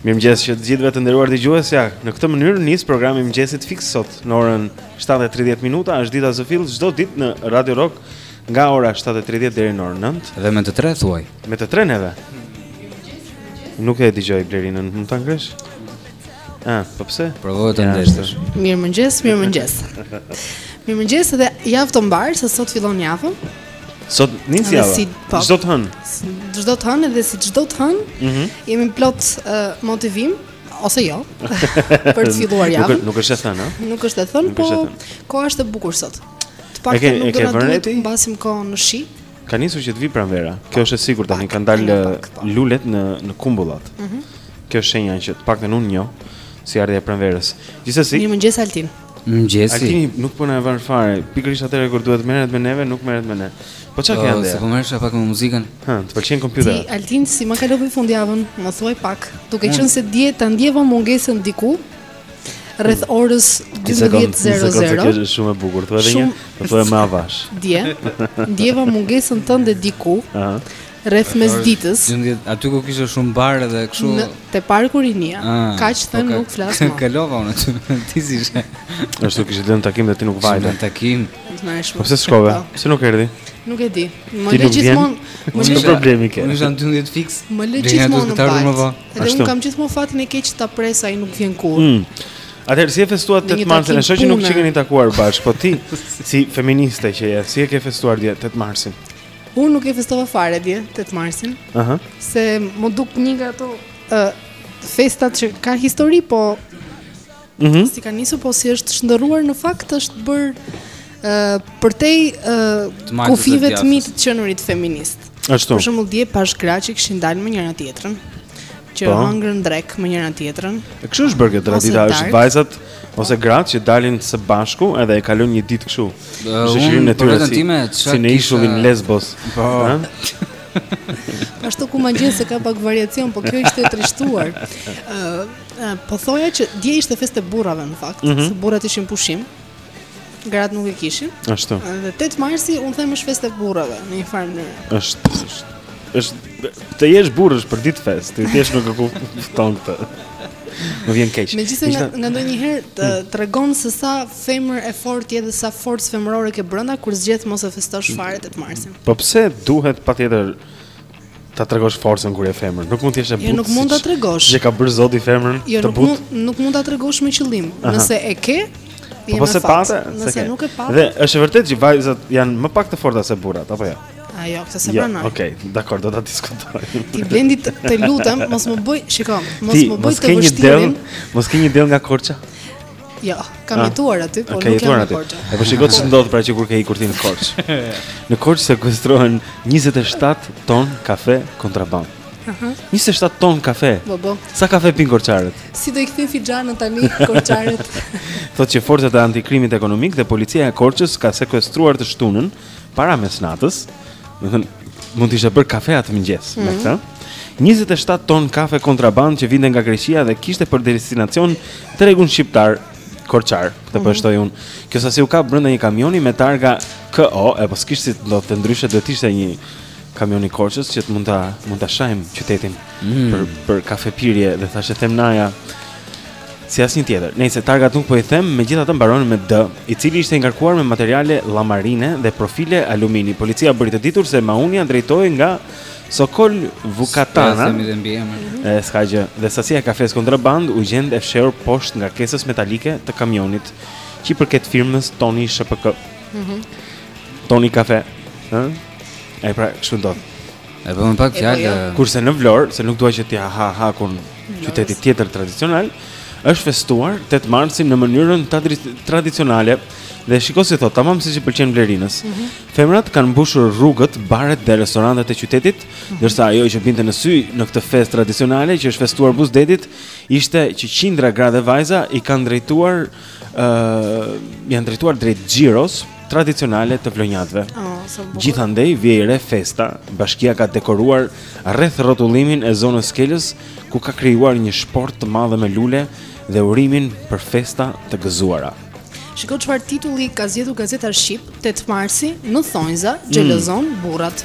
Mirëmëngjes që të gjithëve të nderuar dëgjues ja në këtë mënyrë nis programi i mëngjesit fiks sot Në orën 7.30 minuta është dita zë fil Çdo ditë në Radio Rock Nga ora 7.30 deri në orën 9 Dhe me të tre thuaj Me të tre neve Nuk e dëgjoj Blerinën Mund ta ngresh Ah, po pse? Provoje të ndezësh. Mirëmëngjes, mirëmëngjes. Mirëmëngjes dhe javë të mbarë, se sot fillon java. Sot nis java. Si, po, çdo të hënë. Çdo të hënë dhe si çdo të hënë, mm -hmm. jemi plot uh, motivim ose jo për të filluar javën. Nuk, nuk është e thënë, ha? Nuk është e thënë, po koha është e bukur sot. Të paktën nuk do të duhet ta masim kohën në shi. Ka nisur që të vi pranvera. Kjo është e sigurt tani, kanë dalë lulet në në kumbullat. Ëh. Mm Kjo është shenja që të paktën unë njoh si ardhja e pranverës. Gjithsesi. Mirëmëngjes Altin. Mëngjesi. Altini nuk po na e vën fare. Pikërisht atëherë kur duhet të merret me neve, nuk merret me ne. Po çka kanë dhe? Se po merresh pak me muzikën? Hë, të pëlqen kompjuteri. Ti Altin si më kalove fundjavën? Më thuaj pak. Duke qenë se dje ta ndjeva mungesën diku, rreth orës 12:00. Kjo është shumë e bukur. Thuaj edhe një, po thuaj më avash. Dje. Ndjeva mungesën tënde diku. Ëh. Rreth mesditës. Aty ku kishte shumë bar edhe kështu. Në te parku Rinia. Ah, Kaq po them nuk flas më. Kalova unë aty. Ti si ishe? Ashtu kishte lënë takim dhe ti nuk vajte. Në takim. Më është. Po pse shkove? Po. Pse nuk erdhi? Nuk e di. Më le gjithmonë. Nuk ka problemi kë. Unë jam 12 fiks. Më le gjithmonë. Edhe unë kam gjithmonë fatin e keq ta pres ai nuk vjen kurrë. Mm. Atëherë si e festuat 8 marsin? Meqë nuk jeni takuar bash, po ti si feministe që je, si e ke festuar dje 8 marsin? Unë nuk e festova fare dje 8 marsin. Aha. Uh -huh. Se më duket një nga ato uh, festat që ka histori, po Mm -hmm. Si ka nisur po si është shndërruar në fakt është bërë uh, përtej uh, kufijve të mi të të qenurit feministe. Ashtu. Për shembull dje pashë gra që kishin dalë me njëra tjetrën që po. hëngrën drekë me njëra tjetrën. Kështu është bërë tradita, është vajzat ose gratë që dalin së bashku edhe e kalojnë një ditë kështu. Shoqërinë e tyre si, si në ishullin Lesbos. Po. Ashtu ku më gjen se ka pak variacion, po kjo ishte e trishtuar. Ëh, Po thoja që dje ishte festë e burrave në fakt, mm -hmm. se burrat ishin pushim. Gratë nuk e kishin. Ashtu. Dhe 8 marsi unë them është festë e burrave në një farë mënyrë. Është, është. Është të jesh burrë është përditë festë, ti thjesht nuk e kupton këtë. Më vjen keq. Megjithëse nga, nga ndonjëherë të hmm. tregon se sa femër e fortë je dhe sa forcë femërore ke brenda kur zgjedh mos e festosh fare 8 marsin. Po pse duhet patjetër ta tregosh forcën kur je femër. Nuk mund të jesh e butë. Jo, nuk mund ta tregosh. E ka bërë zoti femrën jo, të butë. Jo, nuk mund ta tregosh me qëllim. Nëse e ke, je po me fat. Nëse nuk e pa. Dhe është e vërtetë që vajzat janë më pak të forta se burrat, apo jo? A jo, këtë s'e pranoj. Okej, okay, dakor, do ta diskutoj. Ti Blendi të, të lutem, mos më bëj, shiko, mos më bëj të vështirë. Mos ke një dell, mos ke një dell nga Korça. Jo, kam ah, jetuar aty, por nuk jam nga Korça. Epo shiko ç'të ndodh pra që kur ke ikur ti në Korçë. Në Korçë sekuestrohen 27 ton kafe kontrabandë. Aha. 27 ton kafe. Po po. Sa kafe pinë korçarët? Si do i kthejnë filxhanët tani korçarët? Thotë që forcat e antikrimit ekonomik dhe policia e Korçës ka sekuestruar të shtunën para mesnatës, do të thotë mund të ishte bërë kafe atë mëngjes mm -hmm. me mhm. këtë. 27 ton kafe kontrabandë që vinte nga Greqia dhe kishte për destinacion tregun shqiptar, korçar, këtë mm -hmm. po shtoj unë. Kjo sasi u kap brenda një kamioni me targa KO, epo s'kish si do të ndryshe do të ishte një kamion i Korçës që të mund ta mund ta shajmë qytetin mm. për për kafepirje dhe thashethemnaja si asnjë tjetër. Nejse, targat nuk po i them, megjithatë mbaronin me D, i cili ishte i ngarkuar me materiale llamarine dhe profile alumini. Policia bëri të ditur se maunia drejtohej nga Sokol Vukatana. Tha dhe mbiemër. E s'ka gjë. Dhe sasia e kafes kontrabandë u gjend e fshehur poshtë ngarkesës metalike të kamionit që i përket firmës Toni SHPK. Mhm. Mm Toni Kafe, ë? Ai pra, ç'u ndodh? E bëmë pak po, fjalë. Jo. Kurse në Vlorë, se nuk dua që t'ia ha hakun qytetit tjetër tradicional, është festuar 8 marsi në mënyrën tradicionale dhe shiko si thotë, tamam siç i pëlqen Blerinës. Mm -hmm. Femrat kanë mbushur rrugët, baret dhe restorantet e qytetit, mm -hmm. ndërsa ajo që binte në sy në këtë festë tradicionale që është festuar buzë detit, ishte që qindra gra dhe vajza i kanë drejtuar ë uh, janë drejtuar drejt xhiros tradicionale të vlonjatëve. Oh, so Gjithandej vihej re festa, bashkia ka dekoruar rrethrrotullimin e zonës Skelës, ku ka krijuar një shportë të madhe me lule dhe urimin për festa të gëzuara. Shiko çfarë titulli ka zgjedhur Gazeta Shqip, 8 marsi, në thonjëza, xhelozon mm. burrat.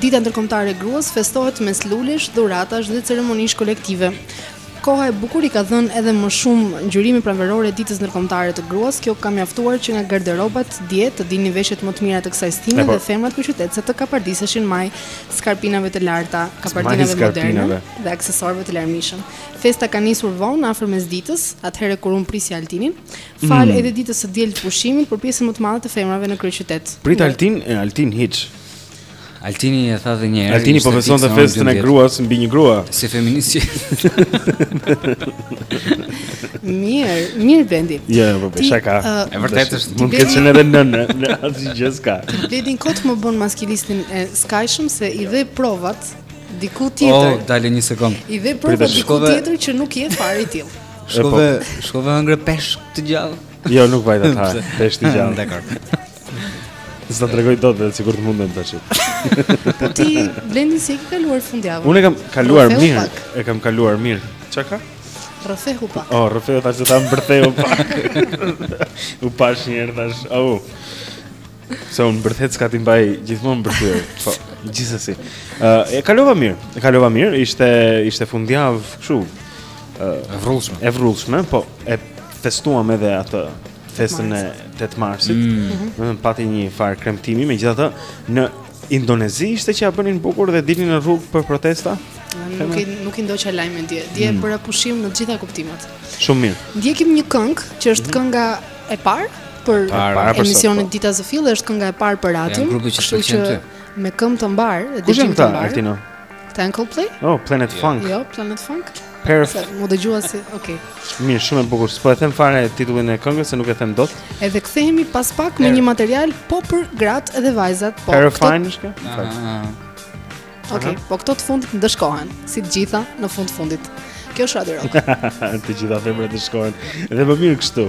Dita ndërkombëtare e gruas festohet mes lulesh, dhuratash dhe ceremonish kolektive. Koha e bukur i ka dhënë edhe më shumë ngjyrime pranverore ditës ndërkombëtare të gruas. Kjo ka mjaftuar që nga garderobat dje të dilnin veshjet më të mira të kësaj stine po. dhe femrat kryeqytetase të kapardiseshin majë skarpinave të larta, kapardinave moderne dhe aksesorëve të larmishëm. Festa ka nisur vonë afër mesditës, atëherë kur unë prisja Altinin, falë mm. edhe ditës së diel të pushimit për pjesën më të madhe të femrave në kryeqytet. Prit Altin, Altin hiç. Altini e tha dhe një herë. Altini po feston festën e gruas mbi një grua. Si feminist. Mirë, mirë Blendi. Jo, po bëj shaka. E vërtetë është. Mund të ketë qenë edhe nënë, në atë gjë s'ka. Blendi kot më bën maskilistin e skajshëm se i dhe provat diku tjetër. Oh, dale një sekond. I dhe provat diku tjetër që nuk je fare i tillë. Shkove, po. shkove hëngre peshk të gjallë. Jo, nuk vajta ta. Peshk të gjallë. Dekor. S'e tregoj dot vetë sikur të mundem tashi. Po ti blendi si e ke kaluar fundjavën? Unë e kam kaluar Rrëfehu mirë, pak. e kam kaluar mirë. Çka ka? Rrëfehu pak. Oh, rrëfehu tashi zbërthehu pak. U hap një herë tash. Au. Se unë mbërthet s'ka, t'i mbaj gjithmonë mbërthyer. Po, gjithsesi. Ë, e kalova mirë. E kalova mirë. Ishte ishte fundjavë kështu E vrullshme. e vrullshme, po e festuam edhe atë festën e 8 marsit. Mm. Mm -hmm. Domethënë pati njëfarë kremtimi, megjithatë në Indonezi ishte që ia bënin bukur dhe dilnin në rrugë për protesta? Nuk i, nuk i ndoqa lajme dje, dje mm. bëra pushim në të gjitha kuptimet. Shumë mirë. Ndjekim një këngë që është mm -hmm. kënga e parë për para, emisionin po. Dita Zë Fill, është kënga e parë për Altinin. Janë grupi që të pëlqen ty. Me këmbë të mbarë, e ditë të mbarë. Kush janë këta, Altino? Coldplay? Oh, Planet yeah. Funk. Jo, Planet Funk. Paraffin. M'u dëgjua si, okay. Mirë, shumë e bukur. S'po e them fare titullin e këngës se nuk e them dot. Edhe kthehemi pas pak me një material po për gratë dhe vajzat, po. Paraffin është kjo? Ah, ah, ah. Okej, po këto të fundit ndëshkohen, si të gjitha në fund fundit. Kjo është Radio Rock. Të gjitha femrat ndëshkohen. Dhe më mirë kështu.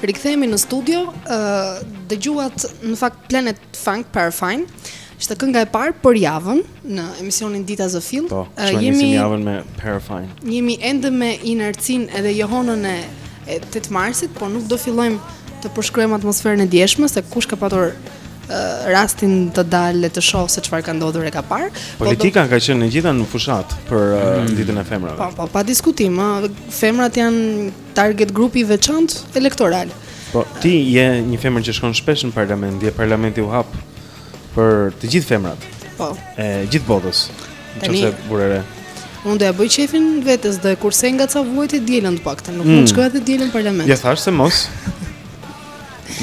Rikthehemi në studio, ë uh, dëgjuat në fakt Planet Funk Paraffin. Ishte kënga e parë për javën në emisionin Dita zë Fill. Po, uh, e nisim javën me Paraffin. Jemi ende me inercinë edhe jehonën e e tetë marsit, por nuk do fillojmë të përshkruajmë atmosferën e djeshme se kush ka patur rastin të dalë dhe të shohë se çfarë ka ndodhur e ka parë. Po Politika po do... ka qenë e gjitha në fushatë për mm -hmm. ditën e femrave. Po, po, pa diskutim, femrat janë target grup i veçantë elektoral. Po ti je një femër që shkon shpesh në parlament, dhe parlamenti u hap për të gjithë femrat. Po. E gjithë botës. Nëse burrnore. Unë do ia bëj qejfin vetes dhe e kursej nga ca vuajtje të dielën të paktën, nuk mund të mm. shkoja të dielën në parlament. Ja thash se mos.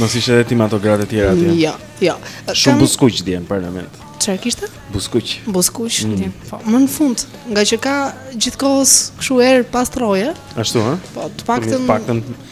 Mos ishte edhe ti me ato gratë e tjera atje. Jo, jo. Shumë buzëkuq të dielën në parlament. Çfarë kishte? Buzëkuq. Buzëkuq mm. të dielën. Po, më në fund, ngaqë ka gjithë kohës kshu erë pas rroje. Ashtu, ha? Po, të paktën. Të paktën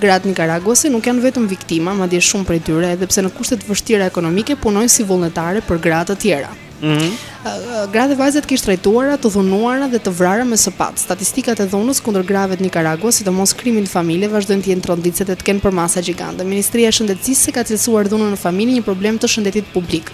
Gratë nikaraguase nuk janë vetëm viktima, madje shumë prej tyre, edhe pse në kushte të vështira ekonomike, punojnë si vullnetare për gra të tjera. Mhm. Gra dhe vajza të keqtrajtuara, të dhunuara dhe të vrara me sëpatë. Statistikat e dhunës kundër grave në Nikaragua, sidomos krimi në familje, vazhdojnë të jenë tronditëse dhe të kenë përmasa gjigante. Ministria e Shëndetësisë e ka cilësuar dhunën në familje një problem të shëndetit publik.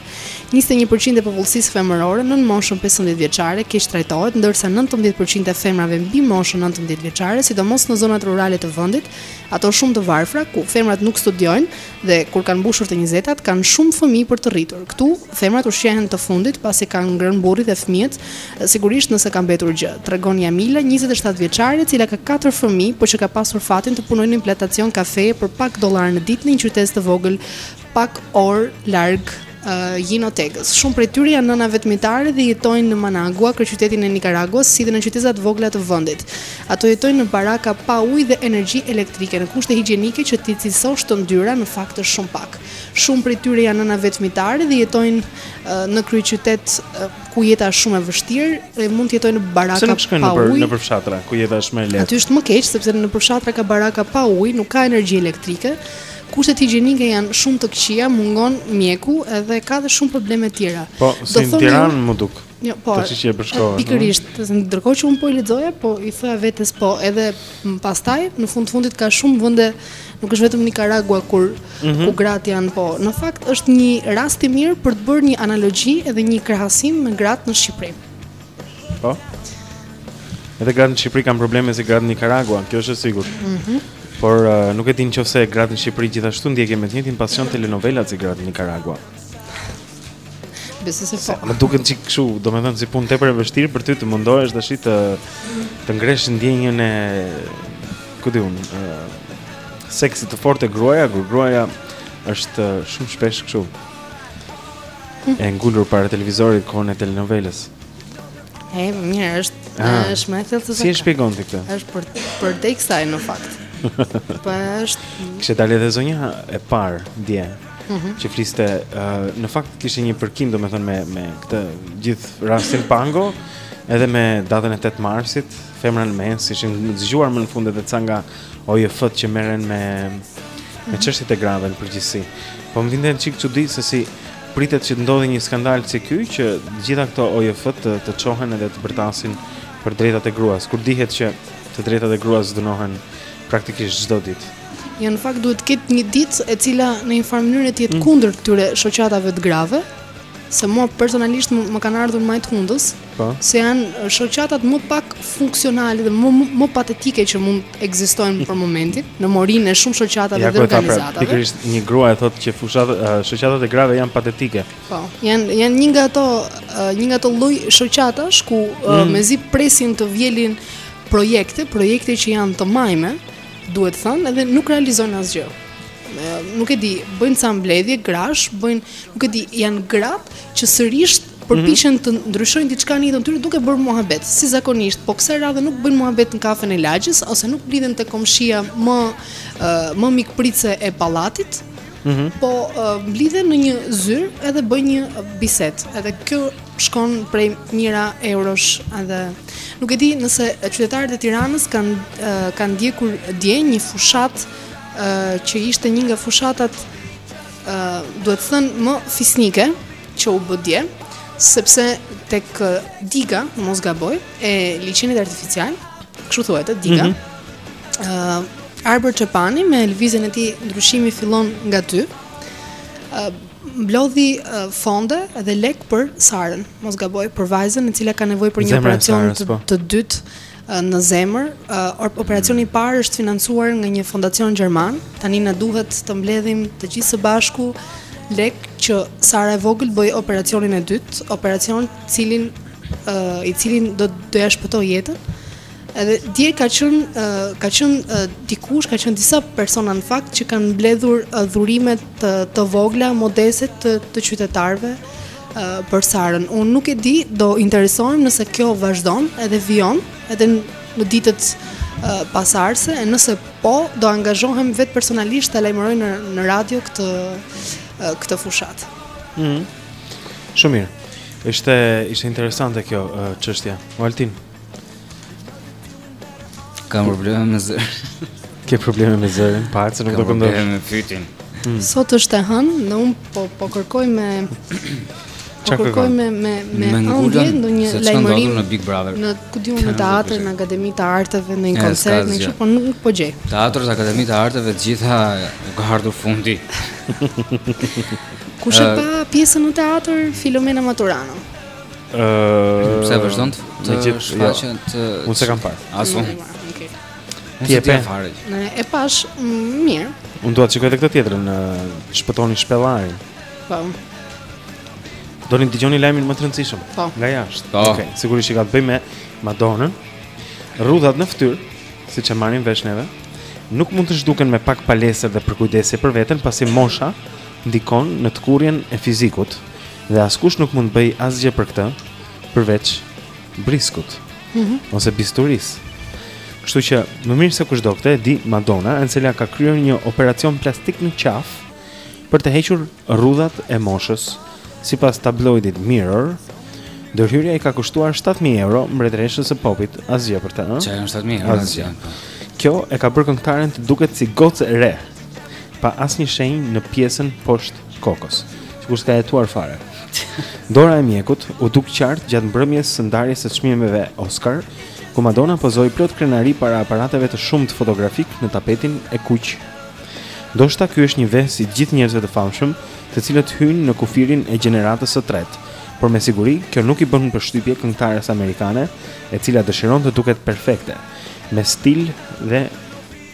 Njëzet e një për qind e popullsisë femërore nën moshën pesëmbëdhjetë vjeçare keqtrajtohet, ndërsa nëntëmbëdhjetë për qind e femrave mbi moshën nëntëmbëdhjetë vjeçare, sidomos në zonat rurale të vendit, ato shumë të varfra, ku femrat nuk studiojnë dhe kur kanë mbushur të njëzetat, kanë shumë fëmijë për të rritur. Këtu, femrat ushqehen të fundit pasi kanë ngrënë burri dhe fëmijët, sigurisht nëse ka mbetur gjë, tregon Jamila, njëzet e shtatë vjeçare, e cila ka katër fëmijë, por që ka pasur fatin të punojë në një plantacion kafeje për pak dollarë në ditë në një qytezë të vogël pak orë larg Jinotegës. Shumë prej tyre janë nëna vetmitare dhe jetojnë në Managua, kryeqytetin e Nikaraguas, si dhe në qyteza të vogla të vendit. Ato jetojnë në baraka pa ujë dhe energji elektrike, në kushte higjienike që t'i cilësosh të ndyra në fakt është shumë pak. Shumë prej tyre janë nëna vetmitare dhe jetojnë në kryeqytet ku jeta është shumë e vështirë dhe mund të jetojnë në baraka pa ujë. Pse nuk shkojnë nëpër fshatra ku jeta është më e lehtë? Aty është më keq sepse nëpër fshatra ka baraka pa ujë, nuk ka energji elektrike. Kushtet higjienike janë shumë të këqija, mungon mjeku edhe ka dhe shumë probleme të tjera. Po, si në Tiranë më duk. Jo, po. Tash që e përshkove. Pikërisht, ndërkohë që un po i lexoja, po i thoja vetes po, edhe pastaj në fund të fundit ka shumë vende, nuk është vetëm Nikaragua kur mm -hmm. ku gratë janë po. Në fakt është një rast i mirë për të bërë një analogji edhe një krahasim me gratë në Shqipëri. Po. Edhe gratë në Shqipëri kanë probleme si gratë në Nicaragua, kjo është e sigurt. Mhm. Mm Por uh, nuk e di nëse gratë në Shqipëri gjithashtu ndjekin me të njëjtin pasion telenovelat si gratë në Nicaragua. Besoj se po. Më duket çik kështu, domethënë si punë tepër e vështirë për ty të mundohesh tash të të ngresh ndjenjën e ku di un, uh, seksit të fortë te gruaja, kur gruaja është shumë shpesh kështu. E ngulur para televizorit kohën e telenovelës. E mirë, është, ah. është më e thellë se sa. Si e shpjegon ti këtë? Është për për te kësaj në fakt. Po është. Kishte dalë edhe zonja e parë dje. Mm -hmm. Që fliste, uh, në fakt kishte një përkim domethënë me me këtë gjithë rastin Pango, edhe me datën e 8 marsit, Femra në mes, ishin zgjuar më në fund edhe ca nga OJF-t që merren me me çështjet e grave në përgjithësi. Po më vjen çik çudi se si pritet që të ndodhë një skandal si ky që gjitha këto OJF-të të çohen edhe të bërtasin për drejtat e gruas, kur dihet që të drejtat e gruas dhunohen praktikisht çdo ditë. Jo, në fakt duhet të ketë një ditë e cila në një farë mënyrë të jetë mm. kundër këtyre shoqatave të grave, se mua personalisht më kanë ardhur majë të hundës, Po. Se janë shoqatat më pak funksionale dhe më më patetike që mund të ekzistojnë për momentin, në morinë e shumë shoqatave ja, dhe pra, organizatave. Ja, pikërisht një grua e thotë që fushat shoqatat e grave janë patetike. Po, janë janë një nga ato një nga ato lloj shoqatash ku mm. mezi presin të vjelin projekte, projekte që janë të majme, duhet thënë, edhe nuk realizojnë asgjë nuk e di, bëjnë ca mbledhje grash, bëjnë, nuk e di, janë gratë që sërish përpiqen të ndryshojnë diçka në jetën e tyre duke bërë muhabet, si zakonisht, po kësaj radhe nuk bëjnë muhabet në kafen e lagjes ose nuk mblidhen te komshia më uh, më mikpritëse e pallatit, Mm -hmm. Po uh, mblidhen në një zyrë edhe bëjnë një bisedë. Edhe kjo shkon prej mijëra eurosh edhe nuk e di nëse qytetarët e Tiranës kanë uh, kanë ndjekur dje një fushatë uh, që ishte një nga fushatat uh, duhet thënë më fisnike që u bë dje, sepse tek diga, mos gaboj, e liqenit artificial, kështu thuhet, diga, mm -hmm. uh, Arbër Çepani me lëvizjen e tij ndryshimi fillon nga ty. Uh, mblodhi uh, fonde dhe lekë për Sarën, mos gaboj, për vajzën e cila ka nevojë për një operacion të, po. të dytë në zemër. Operacioni i parë është financuar nga një fondacion gjerman. Tani na duhet të mbledhim të gjithë së bashku lekë që Sara e vogël të bëjë operacionin e dytë, operacion cilin uh, i cili do t'ia shpëtojë jetën. Edhe dje ka qenë uh, ka qenë uh, dikush, ka qenë disa persona në fakt që kanë mbledhur uh, dhurime të, të vogla, modeste të, të qytetarëve për Sarën. Unë nuk e di, do interesohem nëse kjo vazhdon edhe vijon, edhe në ditët uh, pasardhëse, e nëse po, do angazhohem vetë personalisht të lajmëroj në, në radio këtë, uh, këtë fushatë. Mm -hmm. Shumë mirë, ishte, ishte interesante kjo uh, çështja. Valtin. Kam probleme me zërin. Ke probleme me zërin, pa se nuk do këndon. Kam probleme me fytin. Mm. Sot është e hënë, unë po po kërkoj me po kërkoj me me me ëndje ndonjë lajmërim në Big Brother. Nuk e di unë në teatër, në Akademinë e Arteve, në një koncert, në çfarë po nuk po gjej. Teatri, Akademisë së Arteve, të gjitha u ka ardhur fundi. Kush e pa pjesën në teatër Filomena Maturano? Ëh, pse vazhdon të të jo. shfaqen të Unë s'e kam parë. As unë. Okej. Ti s'e pe fare. Ne e pashë mm, mirë. Unë dua të shikoj edhe këtë tjetrën, shpëtoni shpellarin. Po. Doni të dëgjoni lajmin më të rëndësishëm po. nga jashtë. Po. Okej, okay, sigurisht që ka të bëjë me Madonën. Rrudhat në fytyrë, siç e marrim vesh neve, nuk mund të zhduken me pak palestër dhe përkujdesje për veten, pasi mosha ndikon në tkurrjen e fizikut. Dhe askush nuk mund të bëjë asgjë për këtë përveç briskut. Mm -hmm. Ose bisturisë. Kështu që më mirë se kushdo këtë e di Madonna, e cila ka kryer një operacion plastik në qafë për të hequr rrudhat e moshës. Sipas tabloidit Mirror, ndërhyrja i ka kushtuar 7000 euro mbretëreshës së popit, asgjë për të, ëh. Çfarë janë 7000 euro? Asgjë. Po. Kjo e ka bërë këngëtaren të duket si gocë e re, pa asnjë shenjë në pjesën poshtë Kokës. Sikur s'ka jetuar fare. Dora e mjekut u duk qartë gjatë mbrëmjes së ndarjes së çmimeve Oscar, ku Madonna pozoi plot krenari para aparateve të shumtë fotografik në tapetin e kuq. Ndoshta ky është një ves i gjithë njerëzve të famshëm, të cilët hyjnë në kufirin e gjeneratës së tretë, por me siguri kjo nuk i bën përshtypje këngëtares amerikane, e cila dëshiron të duket perfekte, me stil dhe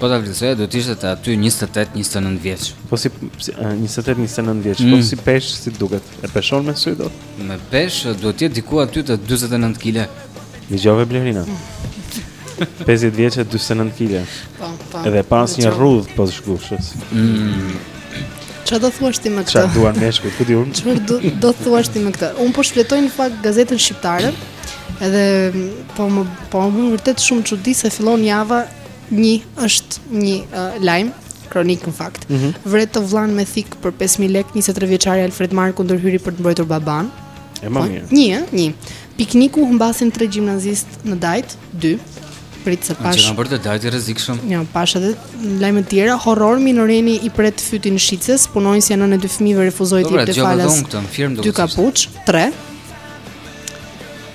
Po ta vlerësoje do të ishte të aty 28, 29 vjeç. Po si si, eh, 28, 29 vjeç, po Mm. si peshë si duket? E peshon me sy dot? Me peshë eh, duhet të jetë diku aty te 49 kg. Dëgjove Blerina. 50 vjeçe 49 kg. Po, po. Edhe pa asnjë rrudhë poshtë gushës. Çfarë do thuash ti me këtë? Çfarë duan meshkujt, ku di unë? Çfarë do, do thuash ti me këtë? Unë po shfletoj në fakt gazetën shqiptare. Edhe mm, po më po më vjen vërtet shumë çudi se fillon java Një, është një uh, lajm, kronikë në fakt. Mm -hmm. Vret të vllanë me thikë për 5000 lekë, 23 vjeçari Alfred Marku ndërhyri për të mbrojtur babanë. E më mirë. Një, ë, një. Pikniku, humbasin tre gjimnazistë në Dajt, dy. Prit se pashë. Është Dajti i rrezikshëm. Jo, pashë edhe lajme të tjera, horror minoreni i pret fytin shitëses, punonjësja nënë e dy fëmijëve refuzoi të jepte falas dy kapuç, tre.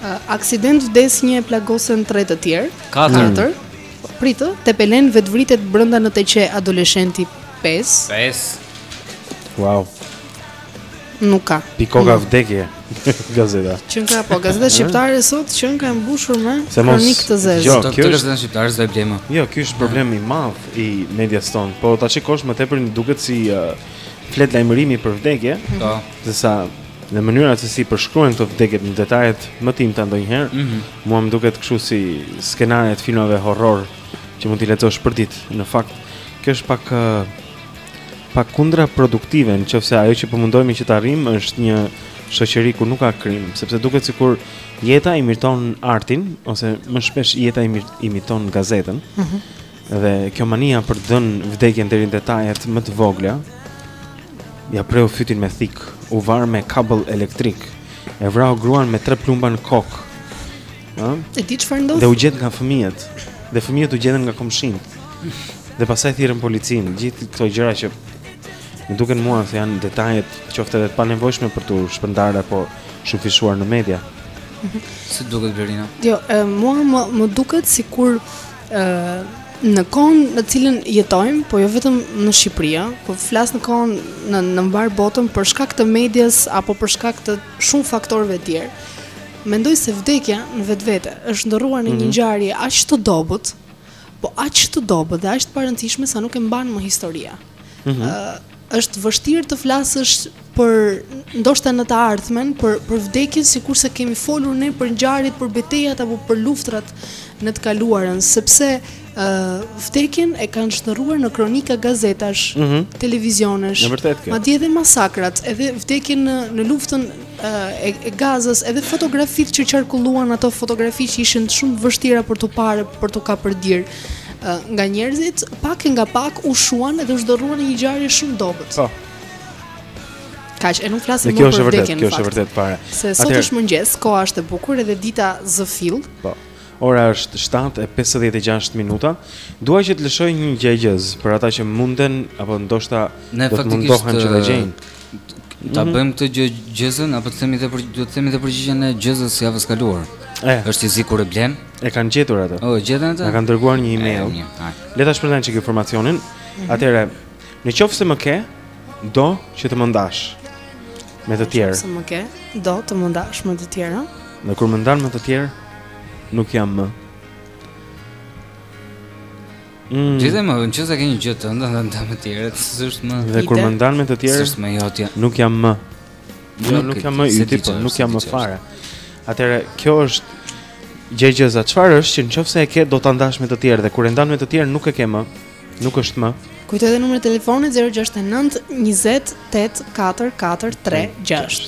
Uh, aksident vdes një e plagosen tre të tjerë. Katër. Katër. Prit, Tepelenë vetëvritet brenda në teqe adoleshenti 5. 5. Wow. Nuk ka. Pikoka mm. vdekje. gazeta. Qënka po, gazeta shqiptare sot qënka e mbushur me kronikë të zezë. Jo, kjo është gazeta shqiptare s'do e blema. Jo, ky është problem i madh i medias tonë. Po ta shikosh më tepër duket si uh, fletë lajmërimi për vdekje. Po. Sesa dhe mënyra se si përshkruhen këto vdekje në detajet më të imta ndonjëherë, mm -hmm. mua më duket kështu si skenarët e filmave horror që mund t'i lexosh përditë. Në fakt, kjo është pak eh, pak kundraproduktive, në qoftë se ajo që po mundohemi që të arrijmë është një shoqëri ku nuk ka krim, sepse duket sikur jeta imiton artin ose më shpesh jeta imiton gazetën. Mm -hmm. Dhe kjo mania për të dhënë vdekjen deri në detajet më të vogla, ja preu fytin me thikë, u var me kabel elektrik, e vrau gruan me tre plumba në kokë. Ë? E di çfarë ndodhi? Dhe u gjet nga fëmijët. Dhe fëmijët u gjetën nga komshinjtë. Dhe pastaj thirrën policinë. Gjithë këto gjëra që Më duken mua se janë detajet qoftë edhe të panevojshme për t'u shpërndarë apo shumëfishuar në media. Si duket Verina? Jo, e, mua më, më duket sikur në kohën në të cilën jetojmë, po jo vetëm në Shqipëri, po flas në kohën në në mbarë botën për shkak të medias apo për shkak të shumë faktorëve të tjerë. Mendoj se vdekja në vetvete është shndërruar në mm -hmm. një mhm. ngjarje aq të dobët, po aq të dobët dhe aq të parëndësishme sa nuk e mban më historia. Mm -hmm. uh, Është e vështirë të flasësh për ndoshta në të ardhmen, për për vdekjen sikurse kemi folur ne për ngjarjet, për betejat apo për luftrat në të kaluarën, sepse ë uh, vdekjen e kanë shndërruar në kronika gazetash, mm -hmm. televizionesh. E vërtetë kjo. Madje edhe masakrat, edhe vdekjen në në luftën e, e Gazës, edhe fotografitë që qarkulluan ato fotografi që ishin shumë të vështira për t'u parë, për t'u kapërdirë. nga njerëzit pak e nga pak u shuan dhe u shndërruan në një ngjarje shumë të dobët. Po. Kaq, e nuk flasim më për vdekjen. Kjo është e vërtetë para. Se sot Atër... është mëngjes, koha është e bukur edhe dita zë fill. Po. Ora është 7:56 minuta. Dua që të lëshoj një gjëegjëzë për ata që munden apo ndoshta do të mundohen që ta gjejnë. Ta bëjmë këtë gjëegjëzën apo të themi edhe për do të themi edhe përgjigjen e gjëzës së javës së kaluar. E. Është i zi kur e blen. E kanë gjetur atë. O, gjetën atë? Na kanë dërguar një email. Le ta shpërndajmë çik informacionin. Mhm. Atëherë, në qoftë se më ke, do që të më ndash me të tjerë. Nëse më ke, do të më ndash me të tjerë. Dhe kur më ndan me të tjerë, nuk jam më. Mm. Gjithmonë, në qoftë se ke një gjë të ndë, ndan me të tjerë, s'është më... Dhe kur më ndan me të tjerë, s'është më jotja. Nuk jam më. Jo, nuk, nuk jam më yti, po, nuk jam më fare. Atëherë, kjo është gjëegjëza. Çfarë është që në qoftë se e ke, do ta ndash me të tjerë, dhe kur e ndan me të tjerë, nuk e ke më. Nuk është më. Kujtoj edhe numrin e telefonit 069 20 8 4 4 3 6.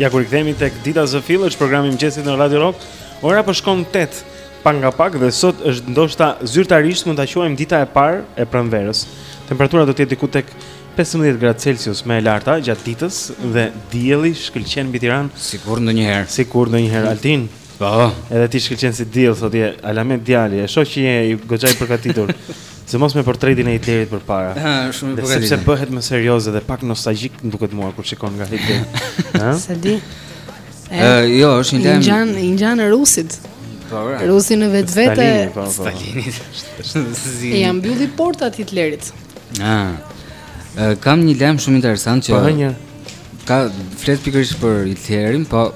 Ja ku rikthehemi tek Dita Zë Fill, është, programi i mëngjesit në Radio Rock, ora po shkon 8 pak nga pak dhe sot është ndoshta zyrtarisht mund ta quajmë dita e parë e pranverës. Temperatura do të jetë diku tek 15 gradë Celsius më e larta gjatë ditës dhe dielli shkëlqen mbi Tiranë sikur ndonjëherë. Sikur ndonjëherë Altin. Po. Edhe ti shkëlqen si diell sot je alamet djali. E shoh që je goxha i përgatitur. Se mos me portretin e Hitlerit përpara. Ha, shumë i përgatitur. Sepse bëhet më serioze dhe pak nostalgjik më duket mua kur shikon nga Hitler. Ha? S'e di. Ë, jo, është një lajm. Injan, injan e rusit. Po, pra. Rusi në vetvete. Stalini, po, po. Stalini. Ia mbylli portat Hitlerit. Ah. Kam një lajm shumë interesant që Po, një ka flet pikërisht për Hitlerin, po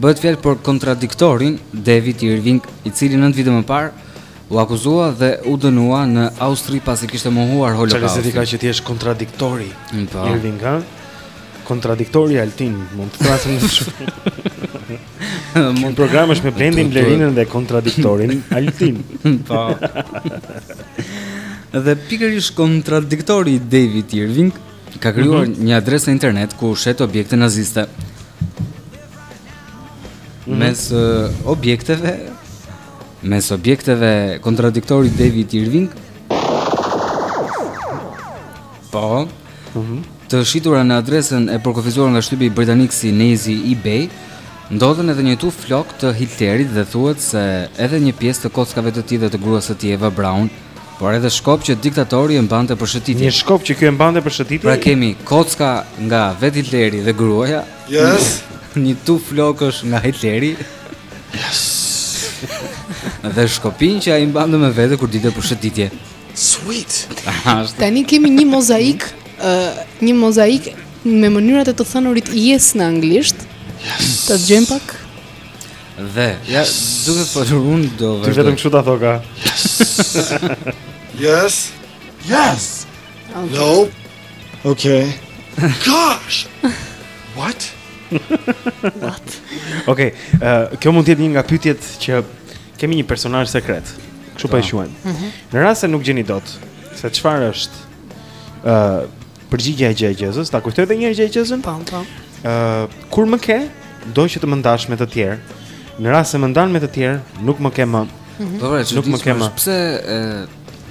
Bëhet fjalë për kontradiktorin David Irving, i cili nëntë vite më parë u akuzua dhe u dënua në Austri pasi kishte mohuar Holokaustin. Çfarë lezeti ka që ti është kontradiktori? Mm, po. Irving, ha? Kontradiktori Altin, mund të të thërrasim më shumë. Mund program është me Blendin, Blerinën dhe kontradiktorin Altin. Po. Dhe pikërisht kontradiktori David Irving Ka krijuar mm -hmm. një adresë në internet ku shet objekte naziste. Mm -hmm. Mes uh, objekteve mes objekteve kontradiktorit David Irving. Po. Mm -hmm. Të shitura në adresën e përkufizuar nga shtypi britanik si Nazi eBay, ndodhen edhe një tufë flokë të Hitlerit dhe thuhet se edhe një pjesë të kockave të tij dhe të gruas së tij Eva Braun Por edhe shkop që diktatori e mbante për shëtitje. Një shkop që ky e mbante për shëtitje? Pra kemi kocka nga vetë Hitleri dhe gruaja. Yes. Një tufë flokësh nga Hitleri. Yes. dhe shkopin që ai mbante me vete kur dilte për shëtitje. Sweet. Tani kemi një mozaik, uh, një mozaik me mënyrat e të thënurit yes në anglisht. Yes. Të dëgjojmë pak. Dhe, ja, duke folur unë do vërtet. Ti vetëm kështu ta thoka. Yes. Yes. Okay. No. Okay. Gosh. What? What? Okay, uh, kjo mund të jetë një nga pyetjet që kemi një personazh sekret. Kështu po e quajmë. Mhm. Në rast se nuk gjeni dot se çfarë është ë uh, Përgjigja e gjëgjëzës, ta kujtoj edhe një herë gjëgjëzën? Po, po. Ë, kur më ke, do që të më ndash me të tjerë. Në rast se më ndan me të tjerë, nuk më ke më. Mhm. Po, pra, nuk më ke më. Pse ë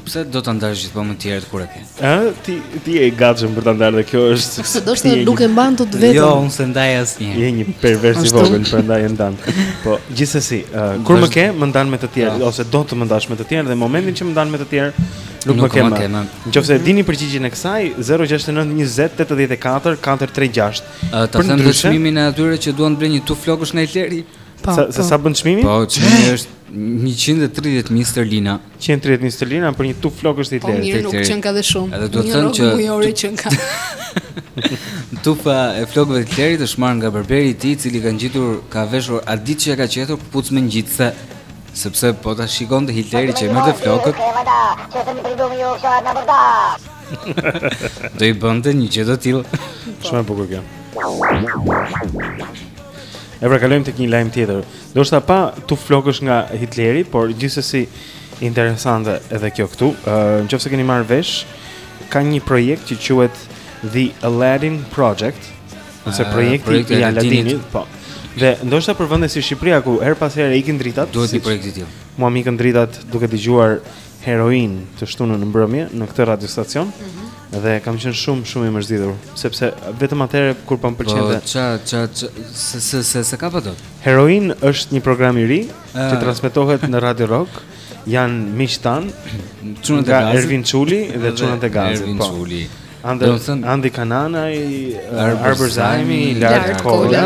Pse do ta ndash gjithmonë me të tjerët kur e ke? Ë, ti ti je i gatshëm për ta ndarë dhe kjo është. Se dot nuk e mban dot vetëm. Jo, unë s'e ndaj asnjë. Je një pervers i vogël, prandaj e ndan. Po, gjithsesi, kur më ke, më ndan me të tjerë ose do të më ndash me të tjerë dhe në momentin që më ndan me të tjerë, Nuk, nuk më kemi. Në qoftë se e dini përgjigjen e kësaj, 069 20 84 436. Për të thënë çmimin e atyre që duan të blejnë një tufë flokësh nga Hitleri. Po, sa po. sa bën çmimi? Po, çmimi është 130000 sterlina. 130000 sterlina për një tufë flokësh të Hitlerit. Po, mirë, nuk qenka dhe shumë. Edhe do të thënë që mujori që ka. Tufa e flokëve të Hitlerit është marrë nga berberi i tij, i cili ka ngjitur, ka veshur atë ditë që e ka qethur këpucë me ngjitëse. Sepse po ta shikonte Hitleri që i merrte flokët Do i bënte një gjë të tillë Shumë e bukur kjo E pra kalojmë tek një lajm tjetër Ndoshta pa tufë flokësh nga Hitleri Por gjithsesi interesante edhe kjo këtu Në qoftë se keni marrë vesh Ka një projekt që quhet The Aladdin Project Ose projekti i Aladinit, po. Dhe ndoshta për vende si Shqipëria ku herë pas here ikin dritat, duhet një projekt i tillë. Mua më ikën dritat duke dëgjuar heroin të shtunën në mbrëmje në këtë radiostacion mm -hmm. dhe kam qenë shumë shumë i mërzitur sepse vetëm atëherë kur po më pëlqente po ça ça se se se se ka vëdot Heroin është një program i ri që transmetohet në Radio Rock janë miqtë tanë çunat e gazit Ervin Çuli dhe çunat e gazit Ervin po. Çuli Andi, Andi Kananaj, Arbër Zajmi, Lart Kola,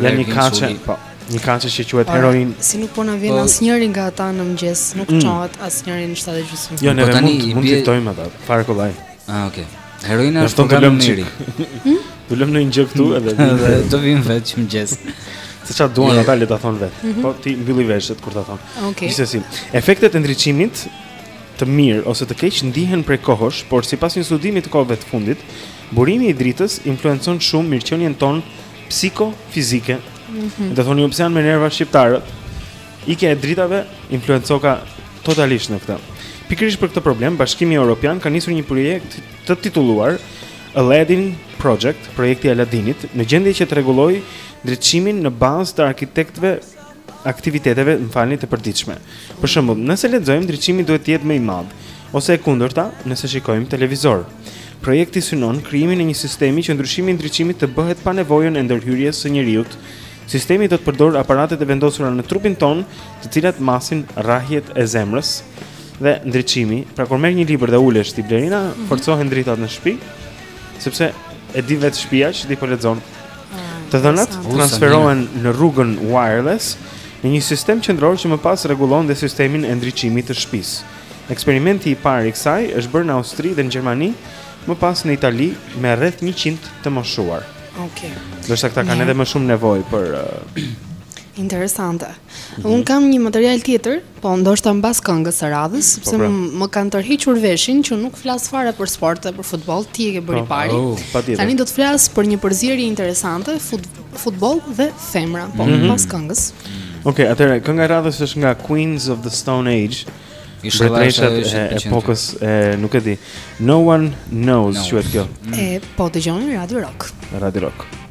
dhe një kache, po, një kache që quhet heroin. Si nuk po na vjen po, asnjëri nga ata në mëngjes, nuk mm. çohet asnjëri në shtatë e gjysmë. Jo, neve po mund, bje... mund t'i ftojmë ata, fare kollaj. Ah, okej. Okay. Heroina është po kamë njëri. T'u lëmë ndonjë gjë këtu edhe dhe të vijnë vetë që në mëngjes. Se ça duan ata le të thonë vetë, mhm. po ti mbylli veshët kur të thonë. Okej. Ishte si, efektet e ndriçimit të mirë ose të keq ndihen prej kohësh, por sipas një studimi të kohëve të fundit, burimi i dritës influencon shumë mirëqenien tonë psikofizike. Mm -hmm. Do thoni ju pse janë me nerva shqiptarët? Ikja e dritave influencoka totalisht në këtë. Pikërisht për këtë problem, Bashkimi Evropian ka nisur një projekt të titulluar Aladdin Project, projekti i Aladinit, në gjendje që të rregullojë ndriçimin në bazë të arkitektëve aktiviteteve, më falni, të përditshme. Për shembull, nëse lexojmë, ndriçimi duhet të jetë më i madh, ose e kundërta, nëse shikojmë televizor. Projekti synon krijimin e një sistemi që ndryshimi i ndriçimit të bëhet pa nevojën e ndërhyrjes së njeriut. Sistemi do të përdorë aparatet e vendosura në trupin tonë, të cilat masin rrahjet e zemrës dhe ndriçimi. Pra kur merr një libër dhe ulesh ti Blerina, mm -hmm. forcohen dritat në shtëpi, sepse e di vetë shtëpia që ti po lexon Të dhënat transferohen në rrugën wireless në një sistem qendror që më pas rregullon dhe sistemin e ndriçimit të shtëpisë. Eksperimenti i parë i kësaj është bërë në Austri dhe në Gjermani, më pas në Itali me rreth 100 të moshuar. Okej. Okay. Do të thotë ata kanë edhe më shumë nevojë për uh... interesante. Un kam një material tjetër, po ndoshta mbas këngës së radhës, po, sepse pra. më kanë tërhequr veshin që nuk flas fare për sport dhe për futboll, ti e ke bërë po. pari. Oh, Tani do të flas për një përzierje interesante, fut, futboll dhe femra, po mm -hmm. pas këngës. Okej, okay, atëherë kënga e radhës është nga Queens of the Stone Age. Ishte vajza e epokës, e, nuk e di. No one knows, quhet kjo. E po dëgjoni Radio Rock. Radio Rock.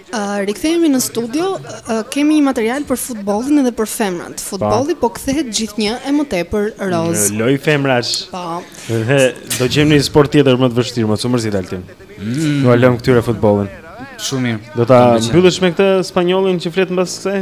Rikthehemi në studio, kemi një material për futbollin edhe për femrat. Po. Futbolli po kthehet gjithnjë e më tepër roz. Një lojë femrash. Po. Dhe do gjejmë një sport tjetër më të vështirë, mos u mërzit Altin. Mm. Do ia lëmë këtyre futbollin. Shumë mirë. Do ta mbyllësh me këtë spanjollin që flet mbas kësaj?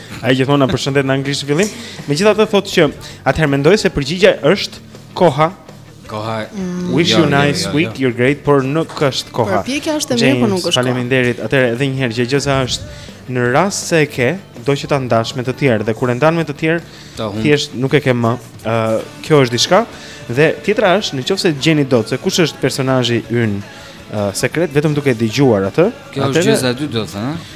Ai gjithmonë na përshëndet në anglisht në fillim. Megjithatë thotë që atëherë mendoj se përgjigja është koha. Koha. Mm. Wish you jo, jo, nice jo, week, you're great, por nuk është koha. Përpjekja është e mirë, por nuk është. Faleminderit. Atëherë edhe një herë gjëegjëza është në rast se e ke, do që ta ndash me të tjerë dhe kur e ndan me të tjerë, thjesht nuk e ke më. Ë, uh, kjo është diçka. Dhe tjetra është, nëse gjeni dot se kush është personazhi ynë uh, sekret vetëm duke dëgjuar atë. Kjo është gjëza e dytë domethënë,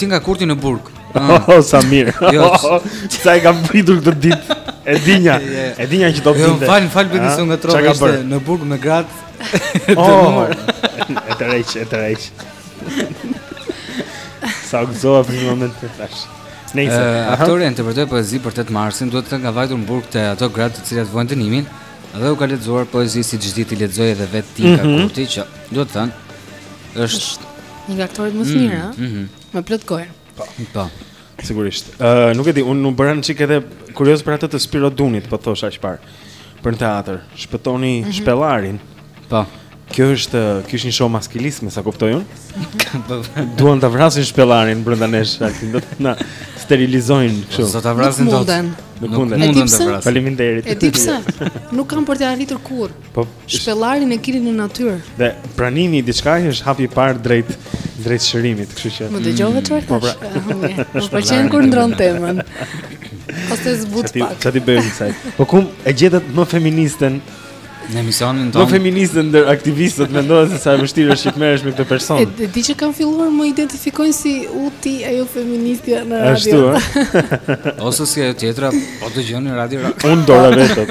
Tinka Kurti në burg. Ah. Oh, sa mirë. Jo, sa e kam pritur këtë ditë. E dinja, e dinja që do të vinte. Jo, fal, fal domethënë ngatërrova ishte në burg me gratë. Oh, e drejtë, e drejtë. Sa u gëzova për një moment të thashë. Nëse uh, aktorja interpretoi poezi për 8 Marsin, duhet të ketë vajtur në burg te ato gratë të cilat vuajnë dënimin dhe u ka lexuar poezi siç di t'i lexojë edhe vetë Tinka mm -hmm. Kurti që Duhet thënë, është një nga aktorët më të mirë, ëh. Mm, mhm. Me plot gojë. Po. Po. Sigurisht. Ë, uh, nuk e di, unë u bëra një çik edhe kurioz për atë të Spiro Dunit, po thosha që parë. Për në teatër, shpëtoni mm -hmm. shpellarin. Po. Kjo është, kjo është një show maskilist, me sa kuptoj unë. Po. Duan ta vrasin shpellarin brenda nesh, aty do të na sterilizojnë kështu. S'do ta vrasin dot. Nuk munden. Nuk munden ta vrasin. Faleminderit. E di pse. Nuk kanë për ta arritur kurrë. Po shpellarin e kini në natyrë. Dhe pranimi i diçkaje është hapi i parë drejt drejt shërimit, kështu që. Më dëgjove çfarë mm, po, pra. thashë. Po, më pëlqen kur ndërron temën. Ose zbut pak. Ça t'i bëjmë kësaj? Po ku ma gjetët më feministen në emisionin tonë. Më feministen ndër aktivistet mendojeni se sa e vështirë është të merresh me këtë person. E di që kanë filluar më identifikojnë si u ti ajo feministja në radio. Ashtu. Ose si ajo tjetra, po dëgjoni radio. Unë dora vetë.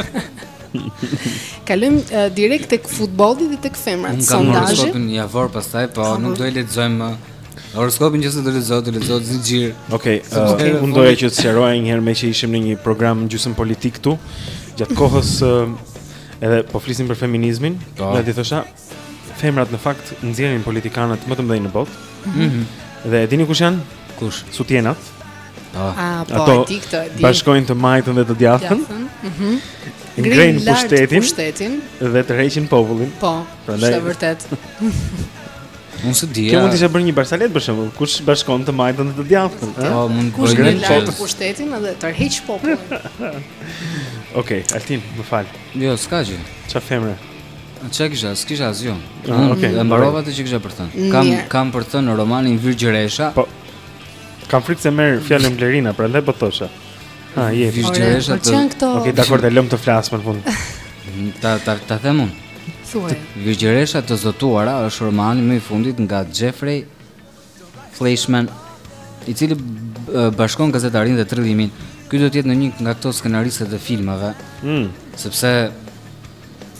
Kalojmë uh, direkt tek futbolli dhe tek femrat. Unë kam horoskopin javor pastaj, po Aha. nuk do e lexojmë më. Horoskopin që s'e do lexoj, do lexoj zinxhir. Okej, okay, uh, okay. unë doja që të sqaroja një herë meqë ishim në një program gjysëm politik këtu, gjatë kohës uh, edhe po flisnim për feminizmin, po. do të thosha, Femrat në fakt nxjerrin politikanët më të mëdhenj në botë. Mhm. Mm dhe e dini kush janë? Kush? Sutjenat. Po. Ah, po, Ato di këtë, di. Bashkojnë të majtën dhe të djathtën. Mhm. Mm Ngrenë pushtetin, pushtetin dhe tërheqin popullin. Po. Prandaj është e vërtetë. Unë s'e dija. Kjo mund ishte bërë një barsaletë për shembull. Kush bashkon të majtën dhe të djathtën Po, oh, mund të bërë një lartë pushtetin edhe tërheq popullin Okej, okay, Altin, më fal Jo, s'ka gjë Ça femre Çka kisha, s'kisha asgjë. Ah, Unë okay, e mbarova atë që kisha për të thënë. Kam Mirë. kam për të thënë romanin Virgjëresha. Po. Kam frikë se merr fjalën Blerina, prandaj po thosha. Ha, Ah, jo. Virgjëresha Ore, po të qenë këto. Okej, dakor, e lëmë të flas më në fund. ta ta ta them unë. Thuaj. Virgjëresha të zotuara është romani më i fundit nga Jeffrey Fleishman, i cili bashkon gazetarin dhe trillimin, ky do të jetë në një nga këto skenaristët e filmave. Mm. Sepse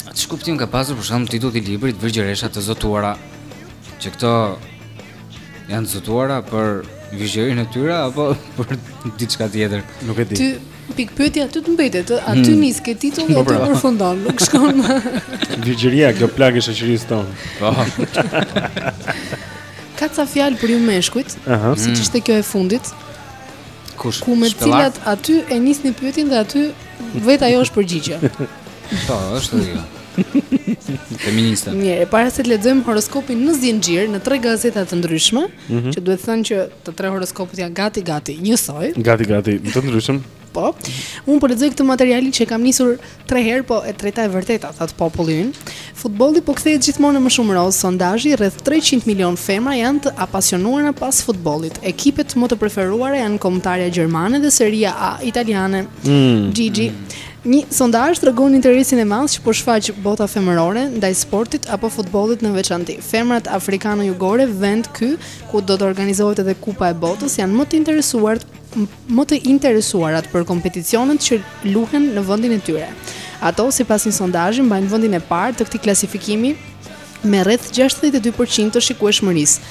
ça kuptim ka pasur për shembull titulli i librit Virgjëresha të zotuara, që këto janë të zotuara për virgjërinë e tyre apo për diçka tjetër. Nuk e di. Ty Pikëpyetja aty të mbetet, aty hmm. nis ke titulli aty pra. përfundon, nuk shkon. Virgjëria kjo plagë e shoqërisë tonë. Po. Ka ca fjalë për ju meshkujt, uh -huh. siç hmm. ishte kjo e fundit. Kush? Ku me të cilat aty e nisni pyetjen dhe aty vetë ajo është përgjigje. Po, është kjo. Feminista. Mirë, para se të lexojmë horoskopin në zinxhir në tre gazeta të ndryshme, Mhm. Që duhet thënë që të tre horoskopet janë gati gati njësoj. Gati gati, të ndryshëm. Po. Unë po lexoj këtë materialin që e kam nisur tre herë, po e treta e vërteta, thotë populli ynë. Futbolli po kthehet gjithmonë e më shumë rozë. Sondazhi rreth 300 milion femra janë të apasionuara pas futbollit. Ekipet më të preferuara janë kombëtarja gjermane dhe Seria A italiane. Mm. Gigi. Një sondazh tregon interesin e madh që po shfaq bota femërore ndaj sportit apo futbollit në veçanti. Femrat afrikano-jugore, vend ky ku do të organizohet edhe Kupa e Botës, janë më të interesuar më të interesuarat për kompeticionet që luhen në vendin e tyre. Ato, sipas një sondazhi, mbajnë vendin e parë të këtij klasifikimi me rreth 62 për qind të shikueshmërisë.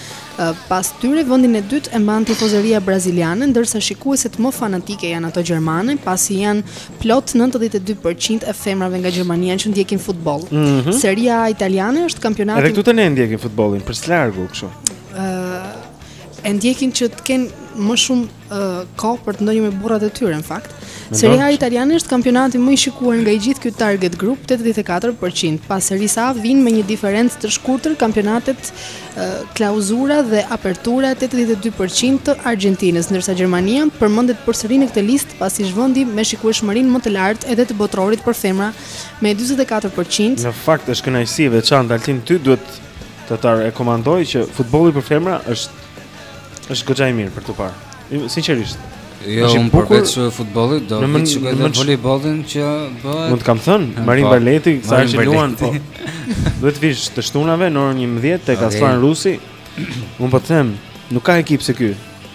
Pas tyre vendin e dytë e mban tifozeria braziliane, ndërsa shikueset më fanatike janë ato gjermane, pasi janë plot 92 për qind e femrave nga Gjermania që ndjekin futboll. Mm -hmm. Seria A italiane është kampionati... Edhe këtu te ne ndjekin futbollin, për së largu, kështu. Uh, e ndjekin që të kenë më shumë kohë për të ndenjur me burrat e tyre në fakt. Serie A italiane është kampionati më i shikuar nga i gjithë ky target group 84%. Pas Serie A vijnë me një diferencë të shkurtër kampionatet klauzura dhe apertura 82% të Argjentinës, ndërsa Gjermania përmendet përsëri në këtë listë pasi është vendi me shikueshmërinë më të lartë edhe të botërorit për femra me 44%. Në fakt është kënaqësi e veçantë Altin ty duhet të ta rekomandoj që futbolli për femra është Është goxha i mirë për të parë. Sinqerisht. Jo, unë përveç futbollit, do të shikoj edhe volejbollin që bëhet. Mund të kam thënë, po, Marin po, Barleti, sa që luan po. Duhet të vish të shtunave në orën 11 tek okay. Aslan Rusi. Unë po të them, nuk ka ekip si ky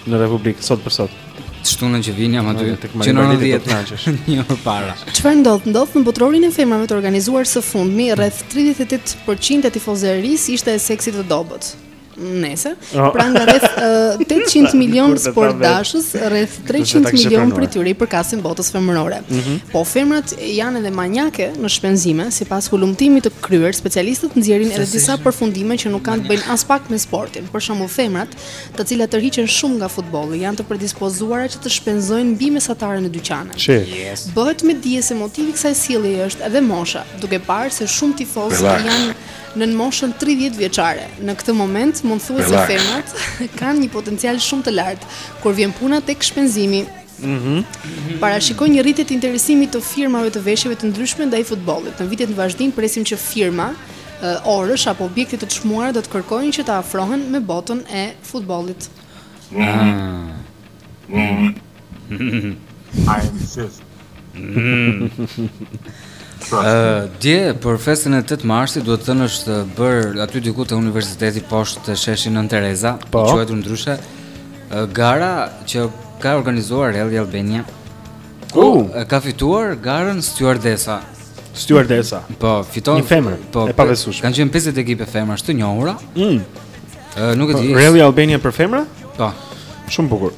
në Republikë sot për sot. Të shtunën që vjen jam aty tek Marin Barleti të kënaqesh. Një orë para. Çfarë ndodh? Ndodh në botërorin e femrave të organizuar së fundmi, rreth 38% e tifozërisë ishte e seksit të dobët. Nese, oh. pra nga rreth uh, 800 milion sportdashës, rreth 300 milion prej tyre i përkasin botës femërore. Mm -hmm. Po femrat janë edhe maniake në shpenzime, sipas hulumtimit të kryer, specialistët nxjerrin edhe disa përfundime që nuk kanë të bëjnë aspak me sportin. Për shembull, femrat, të cilat tërhiqen shumë nga futbolli, janë të predispozuara që të shpenzojnë mbi mesataren në dyqane. Yes. Bëhet me dije se motivi i kësaj sjellje është edhe mosha, duke parë se shumë tifozë janë nën moshën tridhjetë vjeçare. Në këtë moment mund të thuhet se femrat kanë një potencial shumë të lartë kur vjen puna tek shpenzimi. Mhm. Mm Parashikoj një rritje të interesimit të firmave të veshjeve të ndryshme ndaj futbollit. Në vitet në vazhdim presim që firma orësh apo objektesh të çmuara do të kërkojnë që të afrohen me botën e futbollit. Mhm. Mm Ai më shes. Dje, për festën e 8 marsit, duhet thënë është bërë aty diku te universiteti poshtë te sheshi Nënë Tereza, po. i quajtur ndryshe, gara që ka organizuar Rally Albania, ku uh. ka fituar garën stewardesa. Stewardesa. Po, fiton një femër. Po, e pabesueshme. Kanë qenë 50 ekipe femra të njohura. Mm. Ë, nuk e po, di. Rally Albania për femra? Po. Shumë bukur.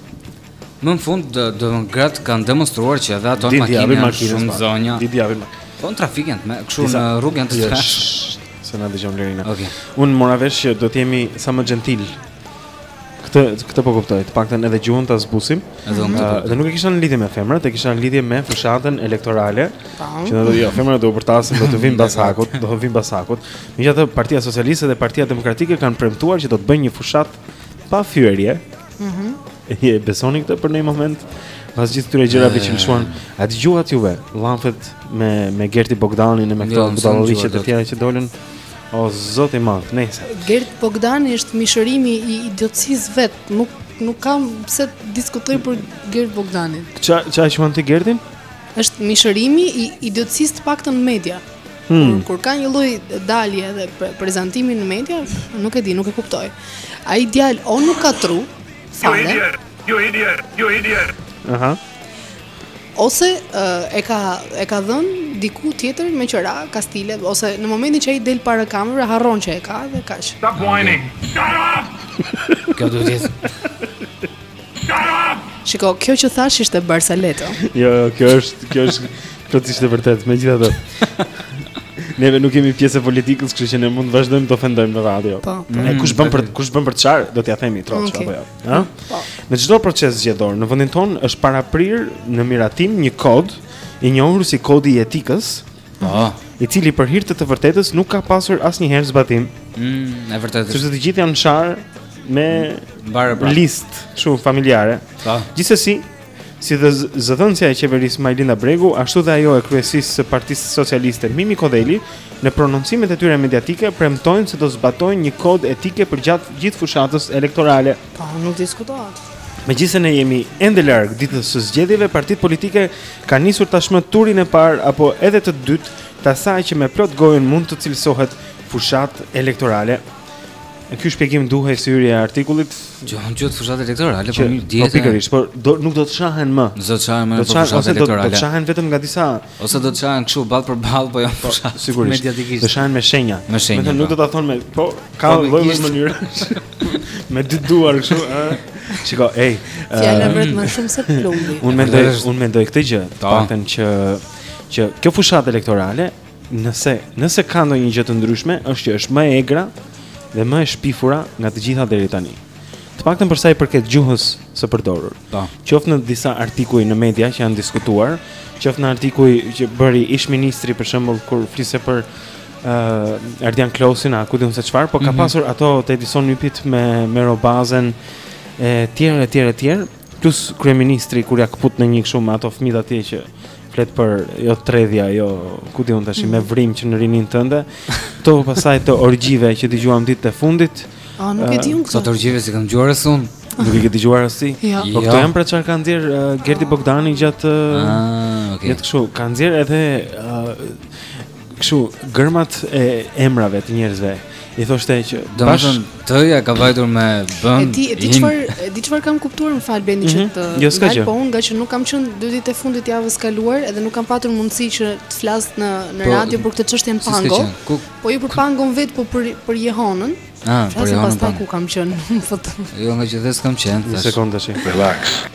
Më në fund do të thonë gratë kanë demonstruar që edhe ato në makinë janë shumë të zonja. Di di avim. Po në trafik janë me kështu në rrugë janë të thjeshtë. Se na dëgjon Lerina. Okej. Okay. Unë mora vesh që do të jemi sa më gentil. Këtë këtë po kuptoj. Të paktën edhe gjuhën ta zbusim. Edhe unë. Uh, dhe nuk e kisha në lidhje me femrat, e kisha në lidhje me fushatën elektorale. Po. Që do të jo, femrat do u bërtasim, do të vinë basakut, do të vinë basakut. Megjithatë Partia Socialiste dhe Partia Demokratike kanë premtuar që do të bëjnë një fushatë pa fyerje Mhm. E besoni këtë për një moment? Pas gjithë këtyre gjërave që lëshuan, a dëgjuat juve llafet me me Gerti Bogdanin e me këto budalliqe të tjera që dolën? O zot i madh, nejse. Gert Bogdani është mishërimi i idiotësisë vetë, nuk nuk kam pse të diskutoj për Gert Bogdanin. Ça ça e quan ti Gertin? Është mishërimi i idiotësisë të paktën në media. Hmm. Kur ka një lloj dalje edhe prezantimi në media, nuk e di, nuk e kuptoj. Ai djalë o nuk ka tru, fare. Jo idiot, jo idiot, jo idiot. Aha. Ose uh, e ka e ka dhënë diku tjetër me qera, kastile ose në momentin që ai del para kamerave harron që e ka dhe kaq. Stop whining. Shut up. Kjo do të Shiko, kjo që thashë ishte barsaletë. Jo, jo, kjo është, kjo është plotësisht e vërtetë, megjithatë. Neve nuk jemi pjesë e politikës, kështu që ne mund të vazhdojmë të ofendojmë në radio. Po. po. Ne kush bën për kush bën për çfarë, do t'ia themi troç okay. apo jo. Ëh? Po. Në çdo proces zgjedhor në vendin tonë është paraprirë në miratim një kod i njohur si kodi i etikës, Po. I cili për hir të të vërtetës nuk ka pasur asnjëherë zbatim. Mm, e vërtetë. Sepse të gjithë janë sharë me mbarë pra. Listë, kështu familjare. Po. Gjithsesi, si dhe zëdhënësja e qeverisë Majlinda Bregu, ashtu dhe ajo e kryesisë së Partisë Socialiste Mimi Kodheli, në prononcimet e tyre mediatike premtojnë se do zbatojnë një kod etike përgjatë gjithë fushatës elektorale. Po, nuk diskutohet. Megjithëse ne jemi ende larg ditës së zgjedhjeve, partitë politike Kanë nisur tashmë turin e parë apo edhe të dytë të asaj që me plot gojën mund të cilësohet fushatë elektorale. Në ky shpjegim duhej si hyrje e artikullit që unë gjithë fushatë elektorale, po mirë dihet. Po pikërisht, por do nuk do të shahen më. Do të shahen më fushatë elektorale. Do të shahen vetëm nga disa ose do të shahen kështu ballë për ballë, po jo po, fushatë mediatikisht. Do shahen me shenja. Me shenja. Do të thonë nuk po. do ta thonë me, po ka po, lloj-lloj mënyre. Me dy duar kështu, ë. Shiko, ej. Fjala uh, vret më shumë se plumbi. Unë mendoj, unë mendoj këtë gjë, të paktën që që kjo fushatë elektorale, nëse nëse ka ndonjë gjë të ndryshme, është që është më e egra dhe më e shpifura nga të gjitha deri tani. Të paktën për sa i përket gjuhës së përdorur. Po. Qoftë në disa artikuj në media që janë diskutuar, qoftë në artikuj që bëri ish-ministri për shembull kur fliste për uh, Ardian Klosin, a ku di unë se çfarë, po ka mm -hmm. pasur ato të Edison Ypit me me Robazen e të tjerë e të tjerë e të tjerë, plus kryeministri kur ia këput në një kështu me ato fëmijët atje që flet për jo tredhja, jo ku di unë tash mm -hmm. me mhm. vrimë që në rininë tënde, ato pastaj të orgjive që dëgjuam ditët e fundit. A nuk e di unë këto orgjive s'i kam dëgjuar as unë. Nuk e ke dëgjuar as ti? Jo. Po këto jo. janë pra çfarë ka nxjerrë uh, Gerti Bogdani gjatë uh, ah, okay. gjatë kështu, ka nxjerrë edhe uh, Kështu, gërmat e emrave të njerëzve i thoshte që do të thotë ja ka vajtur me bën e di çfarë e di çfarë kam kuptuar më fal bendi mm -hmm. që mhm. të jo, dal, po unë nga që nuk kam qenë dy ditë e fundit javës kaluar edhe nuk kam patur mundësi që të flas në, në po, radio për këtë çështje në Pango ku, po ju jo për Pangon vetë po për për jehonën ah për jehonën pastaj ku kam qenë në foto jo nga që dhe s'kam qenë një sekondë tash relax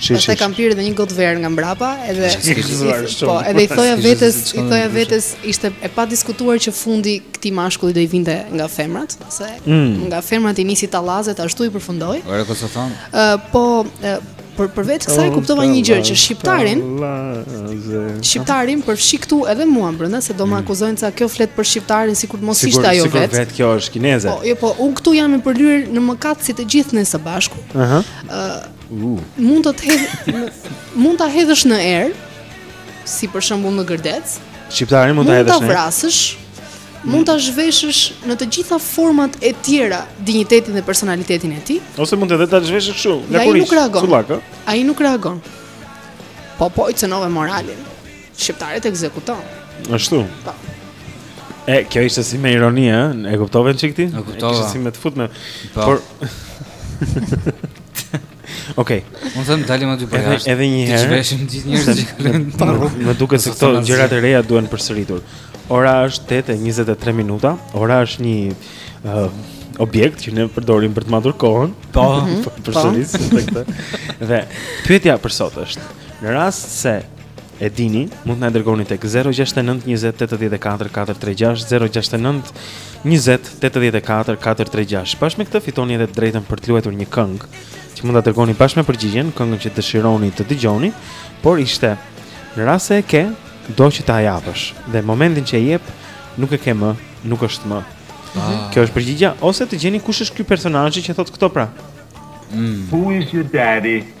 Shi, Pastaj kam pirë edhe një gotë verë nga mbrapa, edhe po, edhe i thoja vetes, i thoja vetes ishte e padiskutuar që fundi i këtij mashkulli do i vinte nga femrat, se mm. nga femrat i nisi tallazet ashtu i përfundoi. Ora kështu thon. Ë po Por përveç kësaj oh, kuptova një gjë që shqiptarin shqiptarin përfshi këtu edhe mua brenda se do më mm. akuzojnë se kjo flet për shqiptarin sikur të mos ishte ajo vetë. Sikur vetë kjo është kineze. Po, jo po, unë këtu jam e përlyer në mëkat si të gjithë ne së bashku. Ëh. Uh -huh. uh, Uh. Mund të hedh mund ta hedhësh në erë, si për shembull në Gërdec. Shqiptarin mund ta hedhësh në. Mund ta vrasësh. Mund ta zhveshësh në të gjitha format e tjera dinjitetin dhe personalitetin e tij. Ose mund edhe ta zhveshësh kështu, lakurish. Ai nuk reagon. Ai nuk reagon. Po po i cenove moralin. Shqiptari të ekzekuton. Ashtu. Po. E, kjo ishte si me ironi, ë? E kuptove çik ti? E kuptova. Ishte si me të futme. Po. Por Okej. Okay. Unë them dalim aty përjashtë. Edhe një herë. T'i zhveshim gjithë njerëzit që ka në rrugë. Më duket se këto gjërat e reja duhen përsëritur. Ora është 8:23 minuta. Ora është një uh, objekt që ne përdorim për të matur kohën. Po, mhm. përsëris po. këtë. Dhe pyetja për sot është, në rast se e dini, mund të na dërgoni tek 069 20 84 436 069 20 84 436. Bashkë me këtë fitoni edhe të drejtën për të luajtur një këngë që mund ta dërgoni bashkë me përgjigjen, këngën që dëshironi të dëgjoni, por ishte në rast se e ke, do që ta japësh dhe momentin që e jep nuk e ke më, nuk është më. Ah. Kjo është përgjigja ose të gjeni kush është ky personazhi që thotë këto pra. Mm. Who is your daddy?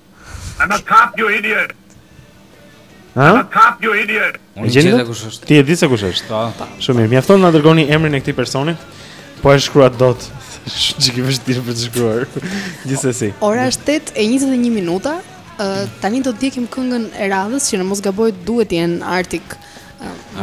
I'm a cop, you idiot. Ha? I'm a cop, you idiot. Unë e gjeta kush është. Ti e di se kush është. Po. po. Shumë mirë. Mjafton të na dërgoni emrin e këtij personi. Po e shkruat dot. Çikë e vështirë për të shkruar. Gjithsesi. Ora është 8:21 minuta. Uh, tani do të ndjekim këngën e radhës që në mos gaboj duhet të jenë Arctic uh,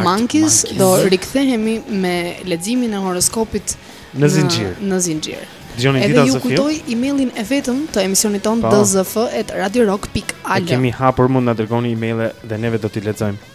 Monkeys do rikthehemi me leximin e horoskopit në zinxhir. Në zinxhir. Për ditën e sotme. Dhe ju kujtoj emailin e vetëm të emisionit tonë po. dzf@radiorock.al. Ne e kemi hapur mund na dërgoni emaile dhe neve do t'i lexojmë.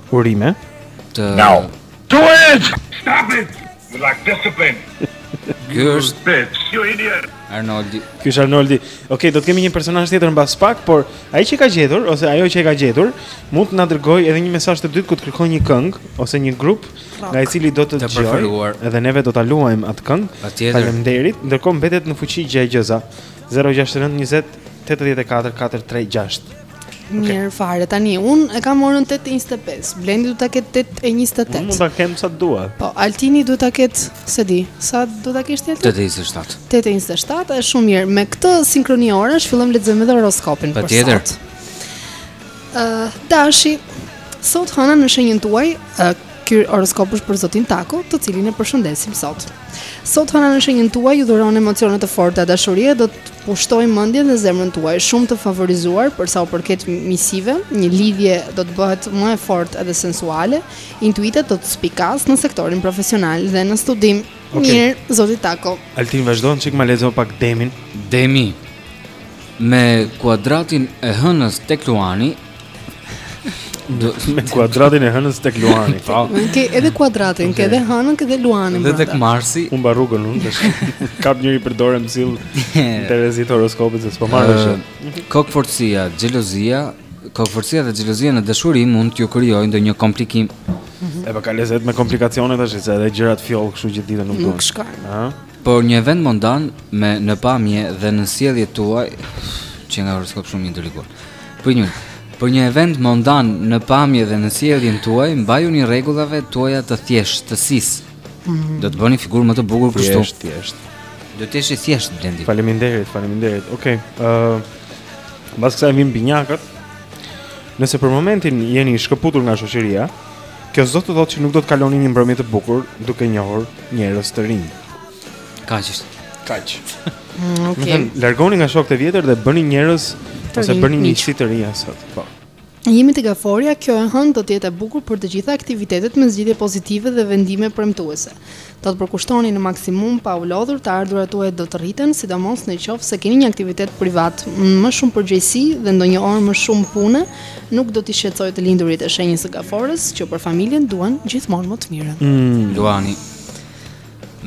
Urime. Të Now. Do it. Stop it. You lack discipline. Bitch, you idiot. Arnoldi. Ky është Arnoldi. Okej, okay, do të kemi një personazh tjetër mbas pak, por ai që e ka gjetur ose ajo që e ka gjetur, mund të na dërgojë edhe një mesazh të dytë ku të kërkojë një këngë ose një grup nga i cili do të dëgjojë. Edhe neve do ta luajmë atë këngë. Faleminderit. Ndërkohë mbetet në fuqi gjëegjëza. 069 20 84 436. Mirë fare, tani unë e kam orën 8.25, Blendi duhet ta ketë 8.28 Unë mund ta kem sa të dua Po, Altini duhet ta ketë, s'e di, sa duhet ta kesh ti? 8.27 8.27, është shumë mirë, me këtë sinkroni orësh fillojmë lexojmë edhe horoskopin Patjetër uh, Dashi, sot hëna në shenjën tuaj, uh, Ky horoskop është për zotin Tako, të cilin e përshëndesim sot. Sot hëna në shenjën tuaj ju dhuron emocione të forta, dashuria do të pushtojë mendjen dhe zemrën tuaj, shumë të favorizuar për sa u përket miqësive, një lidhje do të bëhet më e fortë dhe sensuale, intuita do të spikasë në sektorin profesional dhe në studim. Okay. Mirë, zoti Tako. Altin vazhdon çik ma lexo pak demin. Demi. Me kuadratin e hënës tek Luani, me kuadratin e hënës tek Luani. Po. Ke edhe kuadratin, ke edhe hënën, ke edhe Luanin. Dhe tek Marsi. Humba rrugën unë tash. Kap njëri për dorë më sill Terezit horoskopit se s'po marr vesh. Kokforcia, xhelozia, kokforcia dhe xhelozia në dashuri mund t'ju krijojë ndonjë komplikim. Mhm. E pa ka lezet me komplikacione tash, se edhe gjërat fjollë kështu gjithë ditën nuk duan. Nuk shkojnë. Ëh. Për një event mondan me në pamje dhe në sjelljet tuaja, qenka horoskop shumë i ndërlikuar. Për një për një event mondan në pamje dhe në sjelljen tuaj, mbajuni rregullave tuaja të thjeshtësisë. Mhm. Do të bëni figurë më të bukur kështu. Thjesht, thjesht. Do të jesh i thjeshtë Blendi. Faleminderit, faleminderit. Okej. Okay, ë uh, Mbas kësaj vijnë binjakët. Nëse për momentin jeni shkëputur nga shoqëria, Kjo s'do të thotë që nuk do të kaloni një mbrëmje të bukur duke njohur njerëz të rinj. Kaq ishte. Kaq. Mm, okej. Okay. Largoni nga shokët e vjetër dhe bëni njerëz ose bëni miqësi të reja sot. Po. Jemi të gaforja, kjo e hënë do të jetë e bukur për të gjitha aktivitetet me zgjidhje pozitive dhe vendime premtuese. Do të përkushtoheni në maksimum pa u lodhur, të ardhurat tuaja do të rriten, sidomos në qoftë se keni një aktivitet privat, më shumë përgjegjësi dhe ndonjë orë më shumë pune nuk do t'i shqetësojë të lindurit e shenjës së Gaforres, që për familjen duan gjithmonë më të mirën. Luani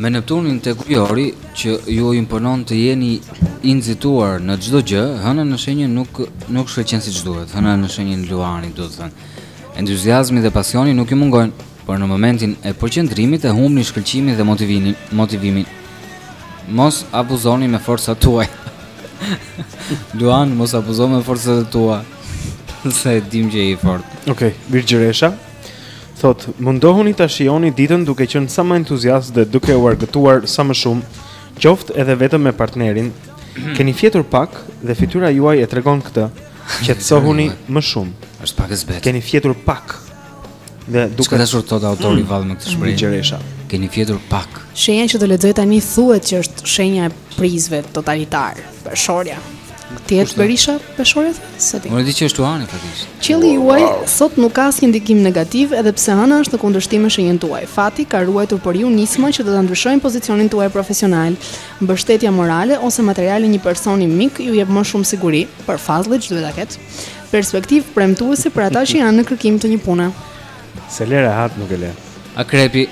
Me Neptunin tek ujori që ju imponon të jeni i nxituar në çdo gjë, hëna në shenjën nuk nuk shfaqet siç duhet. Hëna në shenjën Luani, do me thënë. Entuziazmi dhe pasioni nuk ju mungojnë. por në momentin e përqendrimit e humbni shkëlqimin dhe motivimin, motivimin. Mos abuzoni me forcat tuaja. Luan, mos abuzo me forcat e tua. Se e dim që je i fortë. Okej, okay, Virgjëresha. Thotë, mundohuni ta shijoni ditën duke qenë sa më entuziast dhe duke u argëtuar sa më shumë, qoftë edhe vetëm me partnerin. Keni fjetur pak dhe fytyra juaj e tregon këtë. Qetësohuni më shumë. Është pak e zbetë. Keni fjetur pak. Dhe duke Ç'ka dashur të thotë autori mm, vallë me këtë shprehje. Gjeresha. Keni fjetur pak. Shenja që do lexoj tani thuhet që është shenja e prizve totalitar. Peshorja. Ti je te Berisha peshorja se ti. Unë di që është Luani faktisht. Qielli juaj sot nuk ka asnjë ndikim negativ edhe pse hëna është në kundërshtim me shenjën tuaj. Fati ka ruajtur për ju nisma që do ta ndryshojnë pozicionin tuaj profesional. Mbështetja morale ose materiale një personi mik ju jep më shumë siguri, për fazat që duhet ta ketë. Perspektivë premtuese për ata që janë në kërkim të një pune. S'e lë rehat nuk e lë. Akrepi.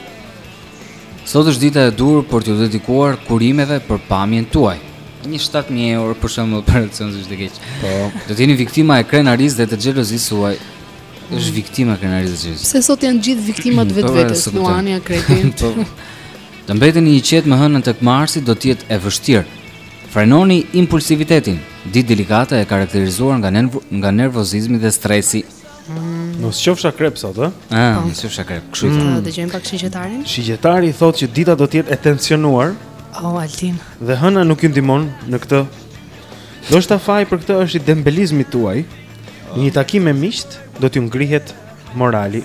Sot është dita e duhur për t'iu dedikuar kurimeve për pamjen tuaj. Një 7000 euro për shembull për aksion është keq. Po, do të jeni viktima e krenarisë dhe të xhelozisë suaj. Është viktima e krenarisë dhe xhelozisë. Se sot janë gjithë viktimat po, vetvetes, Luani, Akrepi. Po. Të mbeteni i qetë me hënën tek Marsi do të jetë e vështirë. Frenoni impulsivitetin. Ditë delikate e karakterizuar nga nerv nga nervozizmi dhe stresi. Mm. Mos qofsh Akrep sot, ë? Ah, mos qofsh Akrep. Kështu mm. thotë. Dëgjojmë pak shigjetarin. Shigjetari thotë që dita do të jetë e tensionuar. Oh, Altin. Dhe hëna nuk ju ndihmon në këtë. Ndoshta faji për këtë është i dembelizmit tuaj. Një takim me miqtë do t'ju ngrihet morali.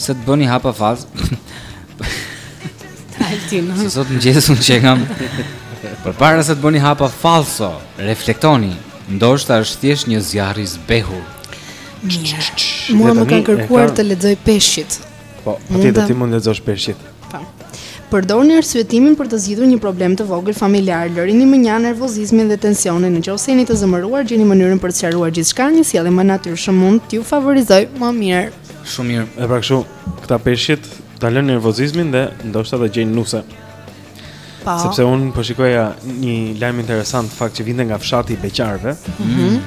Se të bëni hapa falsë. Altin. Se sot më gjesun që kam. Përpara se të bëni hapa falso, reflektoni. Ndoshta është thjesht një zjarr i zbehur. Mua më kanë kërkuar të lexoj peshqit. Po, po ti do ti mund të lexosh peshqit. Përdorni arsyetimin për të zgjidhur një problem të vogël familjar, lëreni mënjanë, nervozizmin dhe tensionin. Nëse jeni të zemëruar, gjeni mënyrën për të sqaruar gjithçka, një sjellje më e natyrshme mund t'ju favorizojë më mirë. Shumë mirë. E pra kështu, këta peshqit ta lënë nervozizmin dhe ndoshta do gjejnë nuse. Pa. Po. Sepse unë po shikoja një lajm interesant në fakt që vinte nga fshati i Beqarëve. Mhm. Mm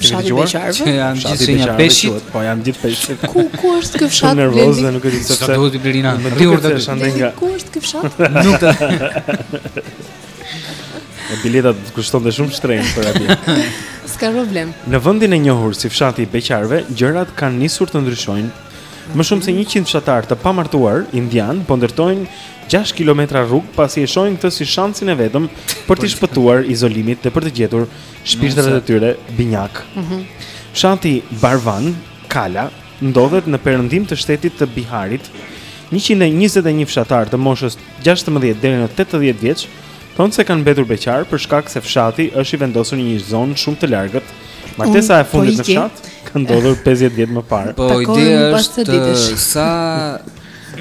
fshati i Beqarëve. Që janë gjithë shenjë Peshqit, po janë gjithë Peshqit. Ku ku është ky fshat? Shumë nervoz dhe nuk e di pse. Sa duhet të Blerina. Më duhet të shkon ndaj nga. Ku është ky fshat? Nuk të. E bileta të kushtonte shumë shtrenjtë për atë. S'ka problem. Në vendin e njohur si fshati i beqarëve, gjërat kanë nisur të ndryshojnë Më shumë se 100 fshatarë të pamartuar indian po ndërtojnë 6 kilometra rrugë pasi e shohin këtë si shansin e vetëm për t'i shpëtuar izolimit dhe për të gjetur shpirtrat e tyre binjak. Mhm. Fshati Barvan Kala ndodhet në perëndim të shtetit të Biharit. 121 fshatarë të moshës 16 deri në 80 vjeç Thonë se kanë mbetur beqar për shkak se fshati është i vendosur në një zonë shumë të largët. Martesa e fundit po në fshat ka ndodhur 50 vjet më parë. Po ideja është sa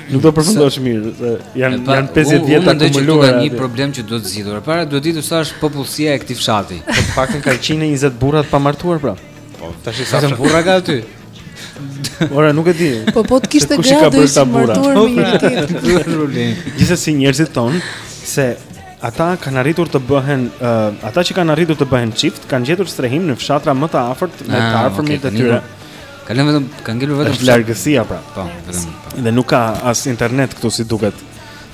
Nuk do përfundosh mirë se janë janë 50 vjet akumuluar. Unë mendoj që ka një problem që duhet zgjidhur. Para duhet ditur sa është popullsia e këtij fshati. Po të paktën ka 120 burra të pamartuar pra. Po tash sa burra ka aty? Ora nuk e di. Po po të kishte gra do të ishte martuar me një tjetër. Gjithsesi njerëzit thonë se ata kanë arritur të bëhen uh, ata që kanë arritur të bëhen çift kanë gjetur strehim në fshatra më të afërt me ah, të afërmit okay, e tyre. Kanë vetëm kanë ngelur vetëm është largësia pra. Po, vetëm. Po. Dhe nuk ka as internet këtu si duket.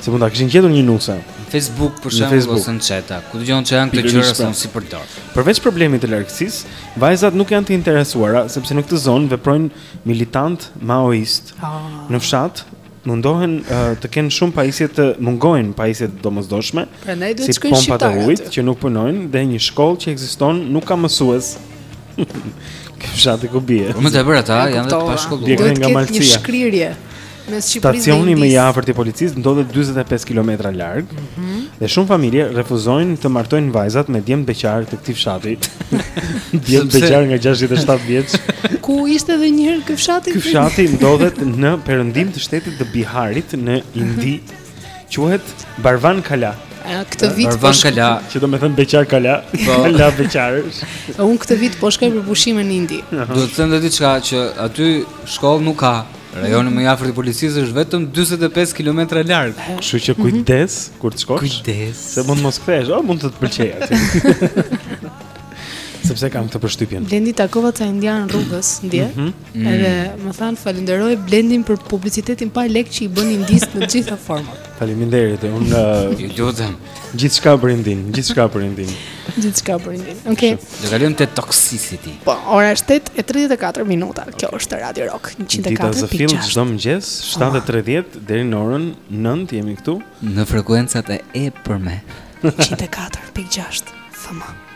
Se mund ta kishin gjetur një nuse. Në Facebook për shembull ose në chat, ku dëgjon që janë këto gjëra se unë s'i përdor. Përveç problemit të largësisë, Vajzat nuk janë të interesuara sepse në këtë zonë veprojnë militantë maoist. Oh. Ah. Në fshat mundohen uh, të kenë shumë pajisje të mungojnë pajisje të domosdoshme. Prandaj duhet si të shkojnë shqiptarët. Si pompat e ujit që nuk punojnë dhe një shkollë që ekziston nuk ka mësues. Ky fshati ku bie. Po më të bëra ata janë të pashkolluar. Duhet të ketë një shkrirje. Stacioni më i afërt i policisë ndodhet 45 kilometra larg. Mm -hmm. Dhe shumë familje refuzojnë të martojnë vajzat me djemtë beqar të këtij fshati. djem beqar nga 67 vjeç. Ku ishte edhe një herë ky fshati? Ky fshati ndodhet në perëndim të shtetit të Biharit në Indi. Quhet Barvan Kala. Këtë vit po shkoj. Kala, që do të thotë Beqar Kala, po. Kala Beqarësh. Unë këtë vit po shkoj për pushime në Indi. Do të them diçka që aty shkollë nuk ka. Rajoni më i afërt i policisë është vetëm 45 kilometra larg. Kështu që kujdes mm -hmm. kur të shkosh. Kujdes. Se mund të mos kthehesh, oh mund të të pëlqejë aty. Sepse kam këtë përshtypjen. Blendi takova ca indian rrugës, ndje. Mm -hmm. Mm. Edhe më thanë falenderoj Blendin për publicitetin pa lek që i bën Indisë në të gjitha format. Faleminderit. Unë uh, ju lutem. Gjithçka për Indin, gjithçka për Indin. Gjithçka për Indin. Okej. Okay. Do kalojmë te toxicity. Po, ora është 8:34 minuta. Kjo është Radio Rock 104.6. Dita zë fill çdo mëngjes 7:30 oh. deri në orën 9 jemi këtu në frekuencat e e për me 104.6 FM.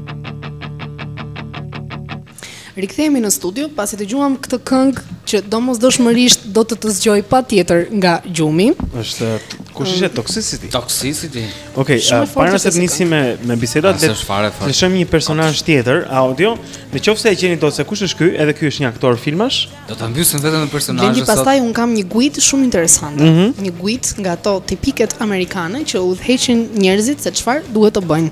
Rikthehemi në studio pasi dëgjuam këtë këngë që domosdoshmërisht do të të zgjojë patjetër nga gjumi. Është kush ishte Toxicity? Toxicity. Okej, okay, uh, para se të nisim me me bisedat, le të shohim një personazh tjetër audio. Në qoftë se e gjeni dot se kush është ky, edhe ky është një aktor filmash. Do ta mbyllim vetëm me personazhin. Dhe pastaj unë kam një guidë shumë interesant. Mm -hmm. Një guidë nga ato tipiket amerikane që udhëheqin njerëzit se çfarë duhet të bëjnë.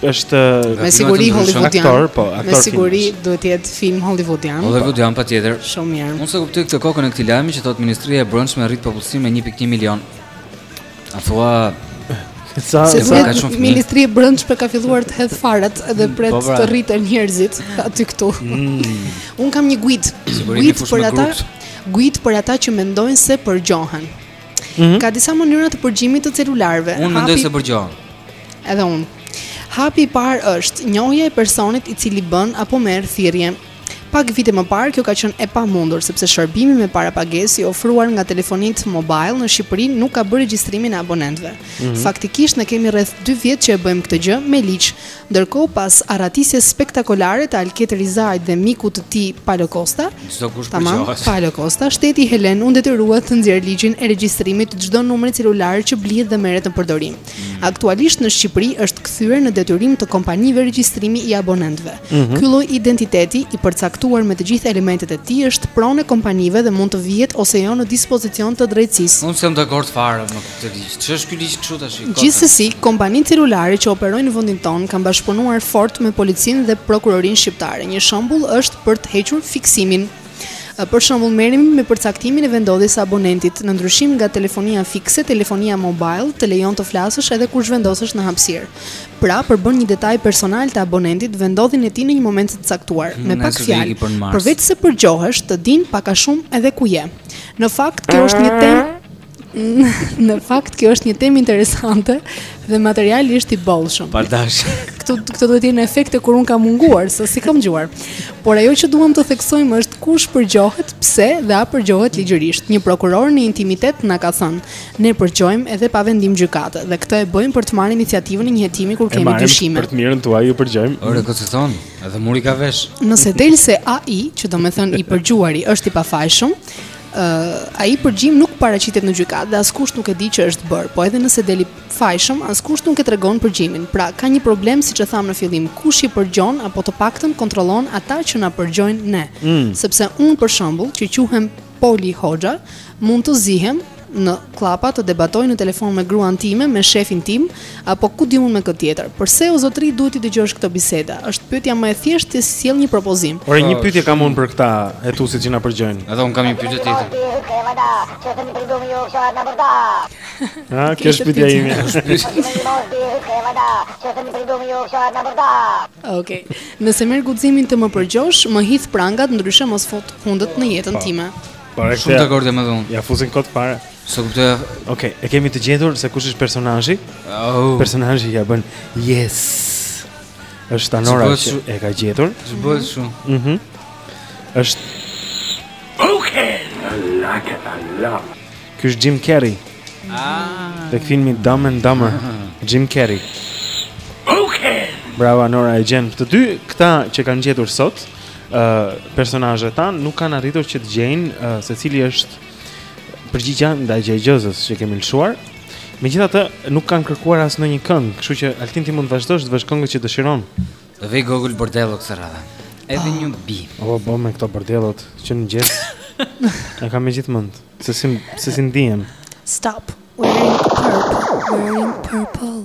Është me siguri hollywoodian. Aktor, po, aktor. Me siguri duhet të jetë film hollywoodian. Hollywoodian patjetër. Shumë mirë. Unë s'e kuptoj këtë kokën e këtij lajmi që thotë Ministria e Brendshme rrit popullsinë me 1.1 milion. A thua Sa se sa ka qenë Ministria e Brendshme ka filluar të hedh farat dhe mm, pret po, pra. të rriten njerëzit aty këtu. Mm. Unë kam një guidë, guidë për ata, guidë për ata që mendojnë se përgjohen. Mm -hmm. Ka disa mënyra të përgjimit të celularëve. Unë mendoj se përgjohem. Edhe unë. Hapi i parë është njohja e personit i cili bën apo merr thirrje. Pak vite më parë kjo ka qenë e pamundur sepse shërbimi me parapagesë i ofruar nga telefonitë mobile në Shqipëri nuk ka bërë regjistrimin e abonentëve. Mm -hmm. Faktikisht ne kemi rreth 2 vjet që e bëjmë këtë gjë me ligj. Ndërkohë pas arratisjes spektakulare të Alket Rizait dhe mikut të tij Paleokosta, tamam Paleokosta, shteti helen u detyrua të nxjerrë ligjin e regjistrimit të çdo numri celular që blihet dhe merret në përdorim. Mm. Aktualisht në Shqipëri është kthyer në detyrim të kompanive regjistrimi i abonentëve. Mm -hmm. Ky lloj identiteti i përcaktuar me të gjithë elementet e tij është pronë e kompanive dhe mund të vihet ose jo në dispozicion të drejtësisë. Unë s'jam dakord fare me. Këtë ligj, ça është ky ligj kështu tash? Gjithsesi, kompanitë celulare që operojnë në vendin tonë kanë bashkëpunuar fort me policinë dhe prokurorinë shqiptare. Një shembull është për të hequr fiksimin. Për shembull, merremi me përcaktimin e vendndodhjes së abonentit. Në ndryshim nga telefonia fikse, telefonia mobile të lejon të flasësh edhe kur zhvendosesh në hapësirë. Pra, përbën një detaj personal të abonentit vendndodhjen e tij në një moment të caktuar. Me pak fjalë, përveç se përgjohesh, të dinë pak a shumë edhe ku je. Në fakt, kjo është një temë Në fakt kjo është një temë interesante dhe materiali është i bollshëm. Pa dash. Këto këto duhet të jenë efekte kur unë kam munguar, se s'i kam dëgjuar. Por ajo që duam të theksojmë është kush përgjohet, pse dhe a përgjohet ligjërisht. Një prokuror në intimitet na ka thënë, ne përgjojmë edhe pa vendim gjykate dhe këtë e bëjmë për të marrë iniciativën e një hetimi kur kemi dyshime. Për të mirën tuaj ju përgjojmë. Ore këtë thonë, edhe muri ka vesh. Nëse del se ai, që domethën i përgjuari është i pafajshëm, uh, ai përgjim nuk paraqitet në gjykatë dhe askush nuk e di që është bërë. Po edhe nëse del i fajshëm, askush nuk e tregon përgjimin. Pra, ka një problem siç e thamë në fillim, kush i përgjon apo të paktën kontrollon ata që na përgjojnë ne. Mm. Sepse unë për shembull, që quhem Poli Hoxha, mund të zihem në kllapa të debatoj në telefon me gruan time, me shefin tim, A po ku di unë me kë tjetër. Përse o zotëri duhet t'i dëgjosh këto biseda? Është pyetja më e thjeshtë të sjell një propozim. Ore një pyetje kam unë për këta hetusit që na përgjojnë. Edhe unë kam një pyetje tjetër. Ha, kjo është pyetja ime. Okej. Nëse merr guximin të më përgjosh, më hidh prangat, ndryshe mos fut hundët në jetën po. time. Por është shumë dakord me dhun. Ja fuzin kot para. Sa kuptoj. Okej, okay, e kemi të gjetur se kush është personazhi. Oh. Personazhi ja bën yes. Është Tanora që shu... e ka gjetur. Është bërë mhm. shumë. Mhm. Mm është Okay. I like it a lot. Ky është Jim Carrey. Ah. Tek filmi Dumb and Dumber. Jim Carrey. Okay. Bravo Anora e gjen. Të dy këta që kanë gjetur sot, ë uh, personazhet tanë nuk kanë arritur që të gjejnë uh, se cila është përgjigja ndaj gjëzës që kemi lëshuar. Megjithatë, nuk kanë kërkuar as ndonjë këngë, kështu që Altin ti mund të vazhdosh të vësh këngët që dëshiron. Dhe vë Gogol Bordello këtë radhë. Edhe ah. një bi. O, bo me këto bordellot që në mëngjes. e kam e gjithë mëndë, se si, se si ndihem. Start wearing purple, wearing purple.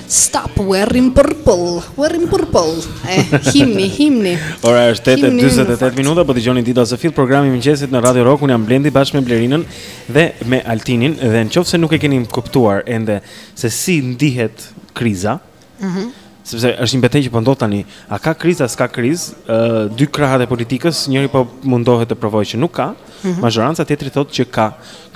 Start wearing purple, wearing purple. E himni, himni. Ora është 8:48 minuta, po dëgjoni Dita zë fill programi i mëngjesit në Radio Rock. Unë jam Blendi bashkë me Blerinën dhe me Altinin dhe në qoftë se nuk e keni kuptuar ende se si ndihet kriza. Mhm. Mm sepse është një betejë që po ndodh tani. A ka krizë a s'ka krizë? Ë dy krahët e politikës, njëri po mundohet të provojë që nuk ka. Mm -hmm. Mazhoranca tjetri thotë që ka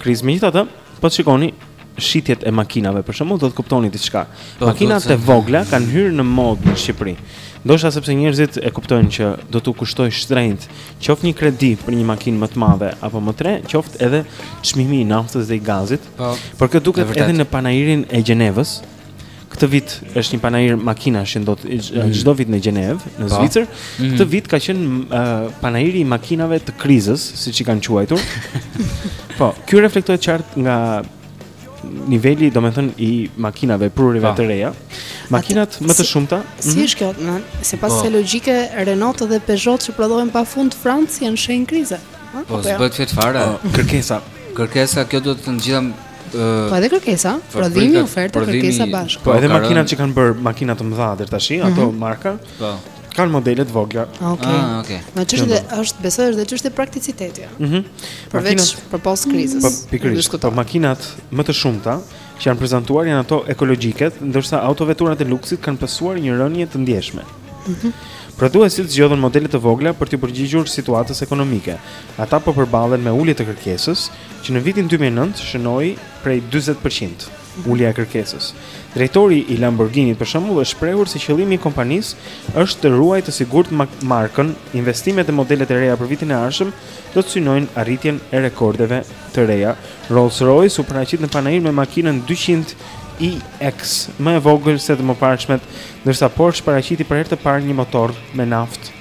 krizë. Megjithatë, Po të shikoni shitjet e makinave, për shembull, do të kuptoni diçka. Po, Makinat e vogla kanë hyrë në modë në Shqipëri. Ndoshta sepse njerëzit e kuptojnë që do t'u kushtojë shtrenjtë, qoftë një kredi për një makinë më të madhe apo më tre, qoftë edhe çmimi i naftës dhe i gazit. Po. Por kjo duket edhe në panairin e Gjenevës, Këtë vit është një panair makinash që ndodh mhm. çdo vit në Gjenevë, në po. Zvicër. Mhm. Këtë vit ka qenë uh, panairi i makinave të krizës, siç i kanë quajtur. po, ky reflektohet qartë nga niveli, domethënë i makinave prurjeve po. të reja. Makinat më të shumta. Si mhm. është kjo? Sipas po. kësaj logjike Renault dhe Peugeot që prodhohen pafund në Francë janë shenjë krize. Po, s'bëhet fare. Kërkesa. Kërkesa kjo do të të gjitha Po edhe kërkesa, prodhimi, oferta, prodhimi, kërkesa bashkë. Po edhe firmat që kanë bërë makina të mëdha deri tashi, mm -hmm. ato mhm. marka. Po. Kanë modele të vogla. Ah, okej. Okay. Ah, okay. Ma çështë dhe është besoj është dhe çështje e prakticitetit. Mhm. Mm Përveç makinat, përpos krizës. Po pikërisht. Po makinat më të shumta që janë prezantuar janë ato ekologjike, ndërsa autoveturat e luksit kanë pësuar një rënie të ndjeshme. Mhm. Mm Prodhuesit zgjodhën modele të vogla për t'iu përgjigjur situatës ekonomike. Ata po përballen me ulje të kërkesës, që në vitin 2009 shënoi prej 40% ulja e kërkesës. Drejtori i Lamborghini për shembull është shprehur se qëllimi i kompanisë është ta ruajë të sigurt markën, investimet e modelet e reja për vitin e ardhshëm do të synojnë arritjen e rekordeve të reja. Rolls-Royce u paraqit në panair me makinën 200 EX, më e vogël se të mëparshmet, ndërsa Porsche paraqiti për herë të parë një motor me naftë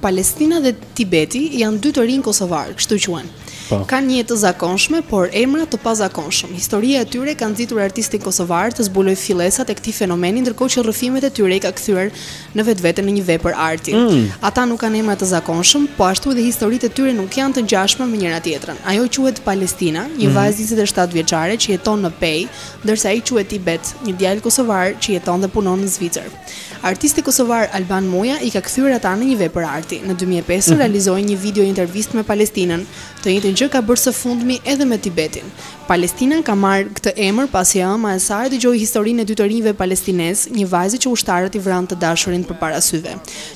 Palestina dhe Tibeti janë dy të rinj kosovarë, kështu quhen. Po. Kanë një jetë të zakonshme, por emra të pazakonshëm. Historia e tyre ka nxitur artistin kosovar të zbulojë fillesat e këtij fenomeni, ndërkohë që rrëfimet e tyre i ka kthyer në vetvete në një vepër arti. Mm. Ata nuk kanë emra të zakonshëm, po ashtu edhe historitë e tyre nuk janë të ngjashme me njëra tjetrën. Ajo quhet Palestina, një mm. vajzë 27 vjeçare që jeton në Pejë, ndërsa ai quhet Tibet, një djalë kosovar që jeton dhe punon në Zvicër. Artisti kosovar Alban Muja i ka kthyer ata në një vepër arti. Në dy mijë e pesë realizoi një video intervistë me Palestinën. Të njëjtën gjë ka bërë së fundmi edhe me Tibetin. Palestina ka marrë këtë emër pasi e ëma e saj dëgjoi historinë e dy të rinjve palestinezë, një vajzë që ushtarët i vranë të dashurin përpara syve.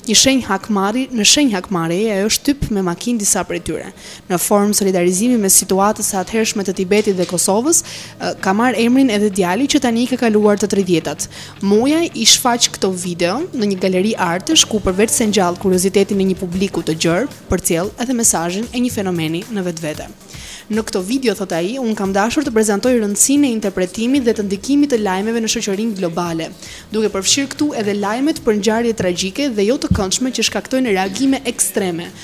Në shenjë hakmarri, në shenjë hakmarrjeje ajo shtyp me makinë disa prej tyre. Në formë solidarizimi mes situatës së atëhershme të Tibetit dhe Kosovës, ka marrë emrin edhe djali që tani i ka kaluar të tridhjetat. Muja i shfaq këto video në një galeri artësh ku përveç se ngjall kuriozitetin e një publiku të gjerë, përcjell edhe mesazhin e një fenomeni në vetvete. Në këto video, thotë ai, unë kam dashur të prezantoj rëndësinë e interpretimit dhe të ndikimit të lajmeve në shoqërinë globale, duke përfshirë këtu edhe lajmet për ngjarje tragjike dhe jo të këndshme që shkaktojnë reagime ekstreme,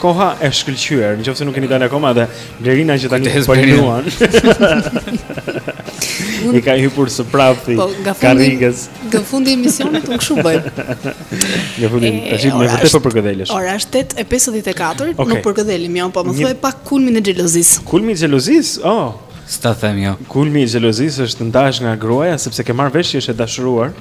Koha e shkëlqyer, nëse nuk keni dalë akoma edhe Blerina që tani po luan. I ka hyrë së prapti po, karrigës. Nga fundi i emisionit unë kshu bëj. Nga fundi, tash më vërtet po përgëdhelesh. Ora është 8:54, okay. nuk përgëdhelim, jo, po më thuaj pak kulmin e xhelozis. Kulmi i xhelozis? Oh, s'ta them jo. Kulmi i xhelozis është ndash nga gruaja sepse ke marr vesh që është e dashuruar.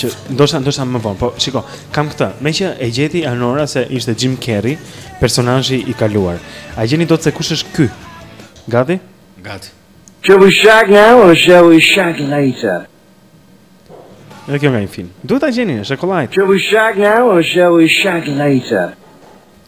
që ndoshta ndoshta më vonë, po shiko, kam këtë. Meqë e gjeti Anora se ishte Jim Carrey, personazhi i kaluar. A gjeni dot se kush është ky? Gati? Gati. Shall we shag now or shall we shag later? Edhe kjo nga një film. Duhet ta gjeni, është e kollajt. Shall we shag now or shall we shag later?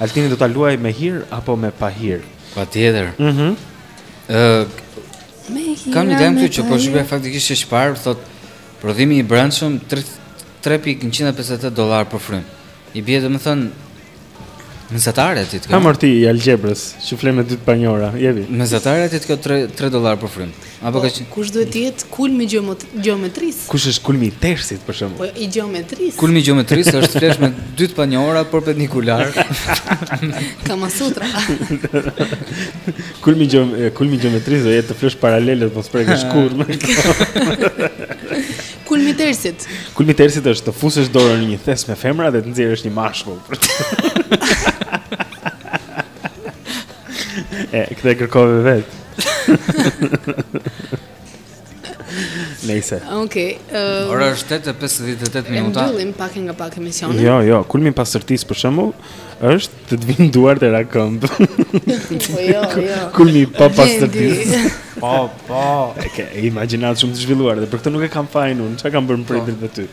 Altini do ta luaj me hir apo me pahir? Patjetër. Mhm. Mm Ëh. Me hir. Kam një lajm këtu që po shikoj faktikisht është parë, thotë prodhimi i brendshëm 3.158 dollar për frym. I bie domethënë mesatare aty këtu. Kama Sutra e algjebrës, që fle me dy të panjora, jepi. Mesatare aty këtu 3 3 dollar për frym. Apo po, që... kush duhet të jetë kulmi gjeometrisë? Kush është kulmi i tersit për shembull? Po i gjeometrisë. Kulmi i gjeometrisë është të flesh me dy të panjohura perpendikularë. Kama sutra. kulmi gjo kulmi gjeometrisë do jetë të flesh paralele të mos prekësh ah. kurrë. kulmi i tersit. Kulmi i tersit është të fusësh dorën në një thes me femra dhe të nxjerrësh një mashkull. e, këtë e kërkove vetë. Nëse. Okej. Okay, uh, Ora është 8:58 minuta. Ne mbyllim pak nga pak emisionin. Jo, jo, kulmi i pastërtisë për shembull është të të vinë duart era këmbë. Po jo, jo. Kulmi i papastërtisë. Po, po. E ke imagjinatën shumë të zhvilluar dhe për këtë nuk e kam fajin unë. Çka kam bërë me prindërit po. me ty?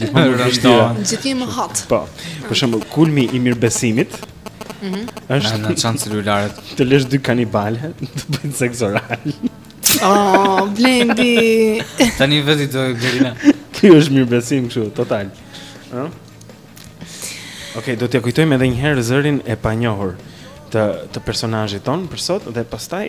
Gjithmonë më vështirë. Gjithnjë më hot. Po. Për shembull, kulmi i mirëbesimit. Mhm. Është në çan celularet. Të lësh dy kanibale të bëjnë seks oral. Oh, Blendi. Tani vetë do të gjerina. Ky është mirëbesim kështu, total. Ëh? Okej, okay, do t'jua kujtojmë edhe një herë zërin e panjohur të të personazhit tonë për sot dhe pastaj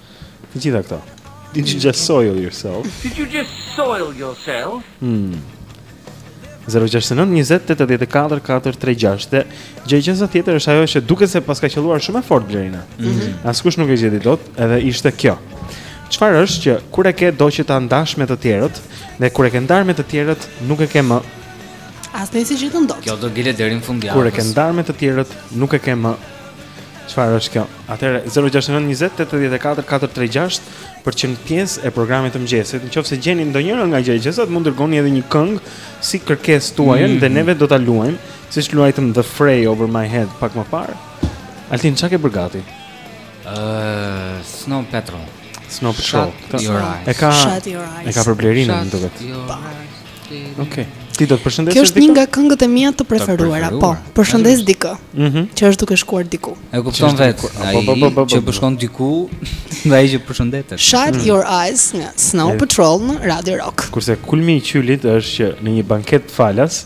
Të gjitha këto. Did you just soil yourself? Did you just soil yourself? Hmm. 069-20-8-4-4-3-6 Dhe gjëegjëza tjetër është ajo që duket se paska qëlluar shumë e fortë Blerina mm -hmm. Askush nuk e gjeti dot edhe ishte kjo Çfarë është që kur e ke do që ta ndash me të tjerët Dhe kur e ke ndarë me të tjerët nuk e ke më S'e gjetën dot Kjo do ngelet deri në fundjavë Kur e ke ndarë me të tjerët nuk e ke më Çfarë është kjo Atëherë 069 20 84 436 për të qenë pjesë e programit të mëngjesit. Nëse gjeni ndonjërën nga gjëegjëzat, mund të dërgoni edhe një këngë si kërkesë tuajën mm. dhe neve do ta luajmë, siç luajtëm The Fray Over My Head pak më parë. Altin ça ke bërë gati? Ëh, uh, Snow Patrol. Snow Patrol. E ka E ka për Blerinën, më duket. Okej. Ti do të përshëndesësh dikë? Kjo është një nga këngët e mia të preferuara. Po, përshëndes dikë. Mhm. Që është duke shkuar diku. E kupton vetë. Po, ai po, po, që po shkon diku, nga ai që përshëndetet. Shut mhm. your eyes nga Snow Patrol në Radio Rock. Kurse kulmi i qylit është që në një banket falas,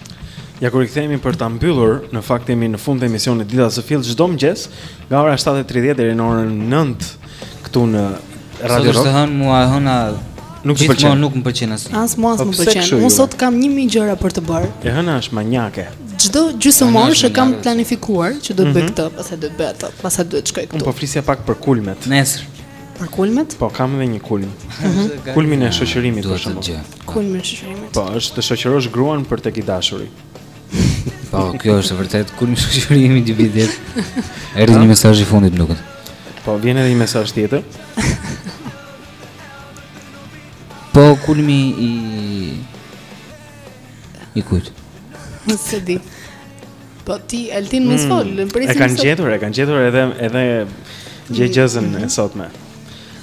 Ja ku rikthehemi për ta mbyllur, në fakt jemi në fund të emisionit Dita zë Fill çdo mëngjes nga ora 7:30 deri në orën 9 këtu në Radio Rock. Sot e hënë mua e hëna nuk më pëlqen. Nuk më pëlqen asnjë. As mua s'më po pëlqen. Unë sot kam 1000 gjëra për të bërë. E hëna është manjake. Çdo gjysmë ore kam planifikuar që do të bëj mhm. këtë, pastaj do të bëj atë, pastaj do të shkoj këtu. Unë po flisja pak për kulmet. Nesër. Për kulmet? Po, kam edhe një kulm. Mhm. Kulmin e shoqërimit për shembull. Kulmi i shoqërimit? Po, është të shoqërosh gruan për tek i dashuri. Po, kjo është vërtet kulmi i shoqërimit dy vitet. Erdhi një mesazh i fundit nuk. Po, vjen edhe një mesazh tjetër. Po, kulmi i i kujt? Nuk e di. Po ti Altin mos mm, fol, presim. E kanë gjetur, e kanë gjetur edhe edhe gjegjëzën e sotme.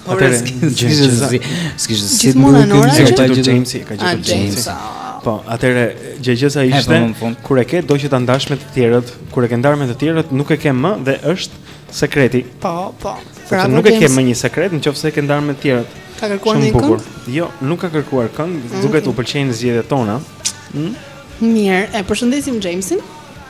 Atëherë, Jamesi, si gjithmonë në orë që e ka gjetur Jamesi, ka gjetur Jamesi. Po, atëherë gjëegjëza ishte kur e ke do që ta ndash me të tjerët, kur e ke ndarë me të tjerët nuk e ke më dhe është sekreti. Po, po. Pra nuk e ke më një sekret nëse e ke ndarë me të tjerët. Ka kërkuar një këngë? Jo, nuk ka kërkuar këngë, mm. duket u pëlqejnë zgjedhjet tona. Mm? Mirë, e përshëndesim Jamesin.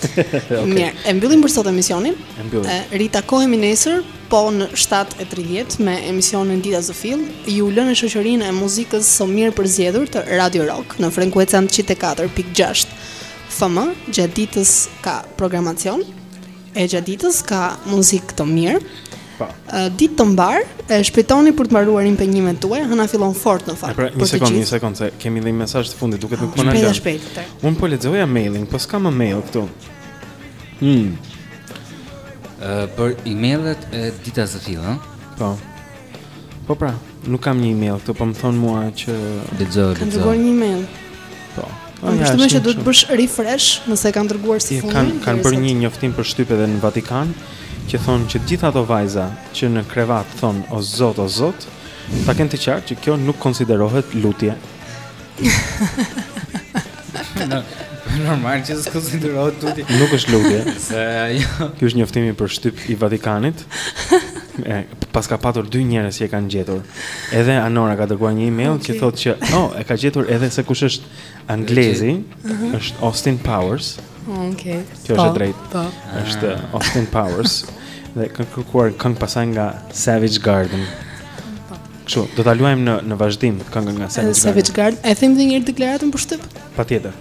okay. Mirë, e mbyllim për sot emisionin. E mbyllim. Ritakohemi nesër po në 7:30 me emisionin Dita Zë Fill. Ju lëmë në shoqërinë e muzikës së mirë përzgjedhur të Radio Rock në frekuencën 104.6. FM gjatë ditës ka programacion. E gjatë ditës ka muzikë të mirë. Po. Ditë të mbarë, e shpejtoni për të mbaruar impenjimet tuaja, hëna fillon fort në fakt. Pra, një sekondë, një sekondë, se kemi një mesazh të fundit, duket nuk po na lë. Shpejt, shpejt, atë. Unë po lexoja mailin, po s'ka më mail këtu. Hm. Ë për emailet e Dita Zë Fill. Po. Po pra, nuk kam një email këtu, po më thonë mua që lexo, lexo. Kam dërguar një email. Po. Po ja, shumë që duhet të bësh refresh nëse e kanë dërguar si fund. Kan kanë bërë një njoftim për shtyp edhe në Vatikan që thonë që të gjitha ato vajza që në krevat thonë o zot o zot, ta kenë të qartë që kjo nuk konsiderohet lutje. Normal që s'ka si të konsiderohet lutje. Nuk është lutje. Se ajo. Ky është njoftimi për shtyp i Vatikanit. E, pas ka patur dy njerëz që e kanë gjetur. Edhe Anora ka dërguar një email okay. që thotë që, "Oh, e ka gjetur edhe se kush është anglezi, uh -huh. është Austin Powers." Okej. Okay. Kjo është e po, drejtë. Po. Është ah. Austin Powers dhe ka kërkuar këngë pastaj nga Savage Garden. Kështu, do ta luajmë në në vazhdim këngën nga Savage Garden. Savage Garden. E them edhe një herë deklaratën për shtyp? Patjetër.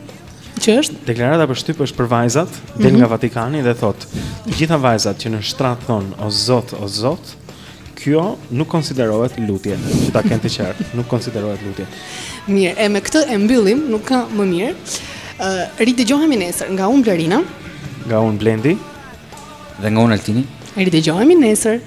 Që është? Deklarata për shtyp është për vajzat, mm -hmm. del mhm. nga Vatikani dhe thotë, të gjitha vajzat që në shtrat thonë o Zot, o Zot, kjo nuk konsiderohet lutje, që ta kenë të qartë, nuk konsiderohet lutje. Mirë, e me këtë e mbyllim, nuk ka më mirë. Ë, uh, ridëgjohemi nesër nga unë Blerina, nga unë Blendi dhe nga unë Altini. Ridëgjohemi nesër.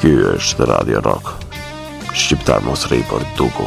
Ky është Radio Rock. Shqiptar mos rri por duku.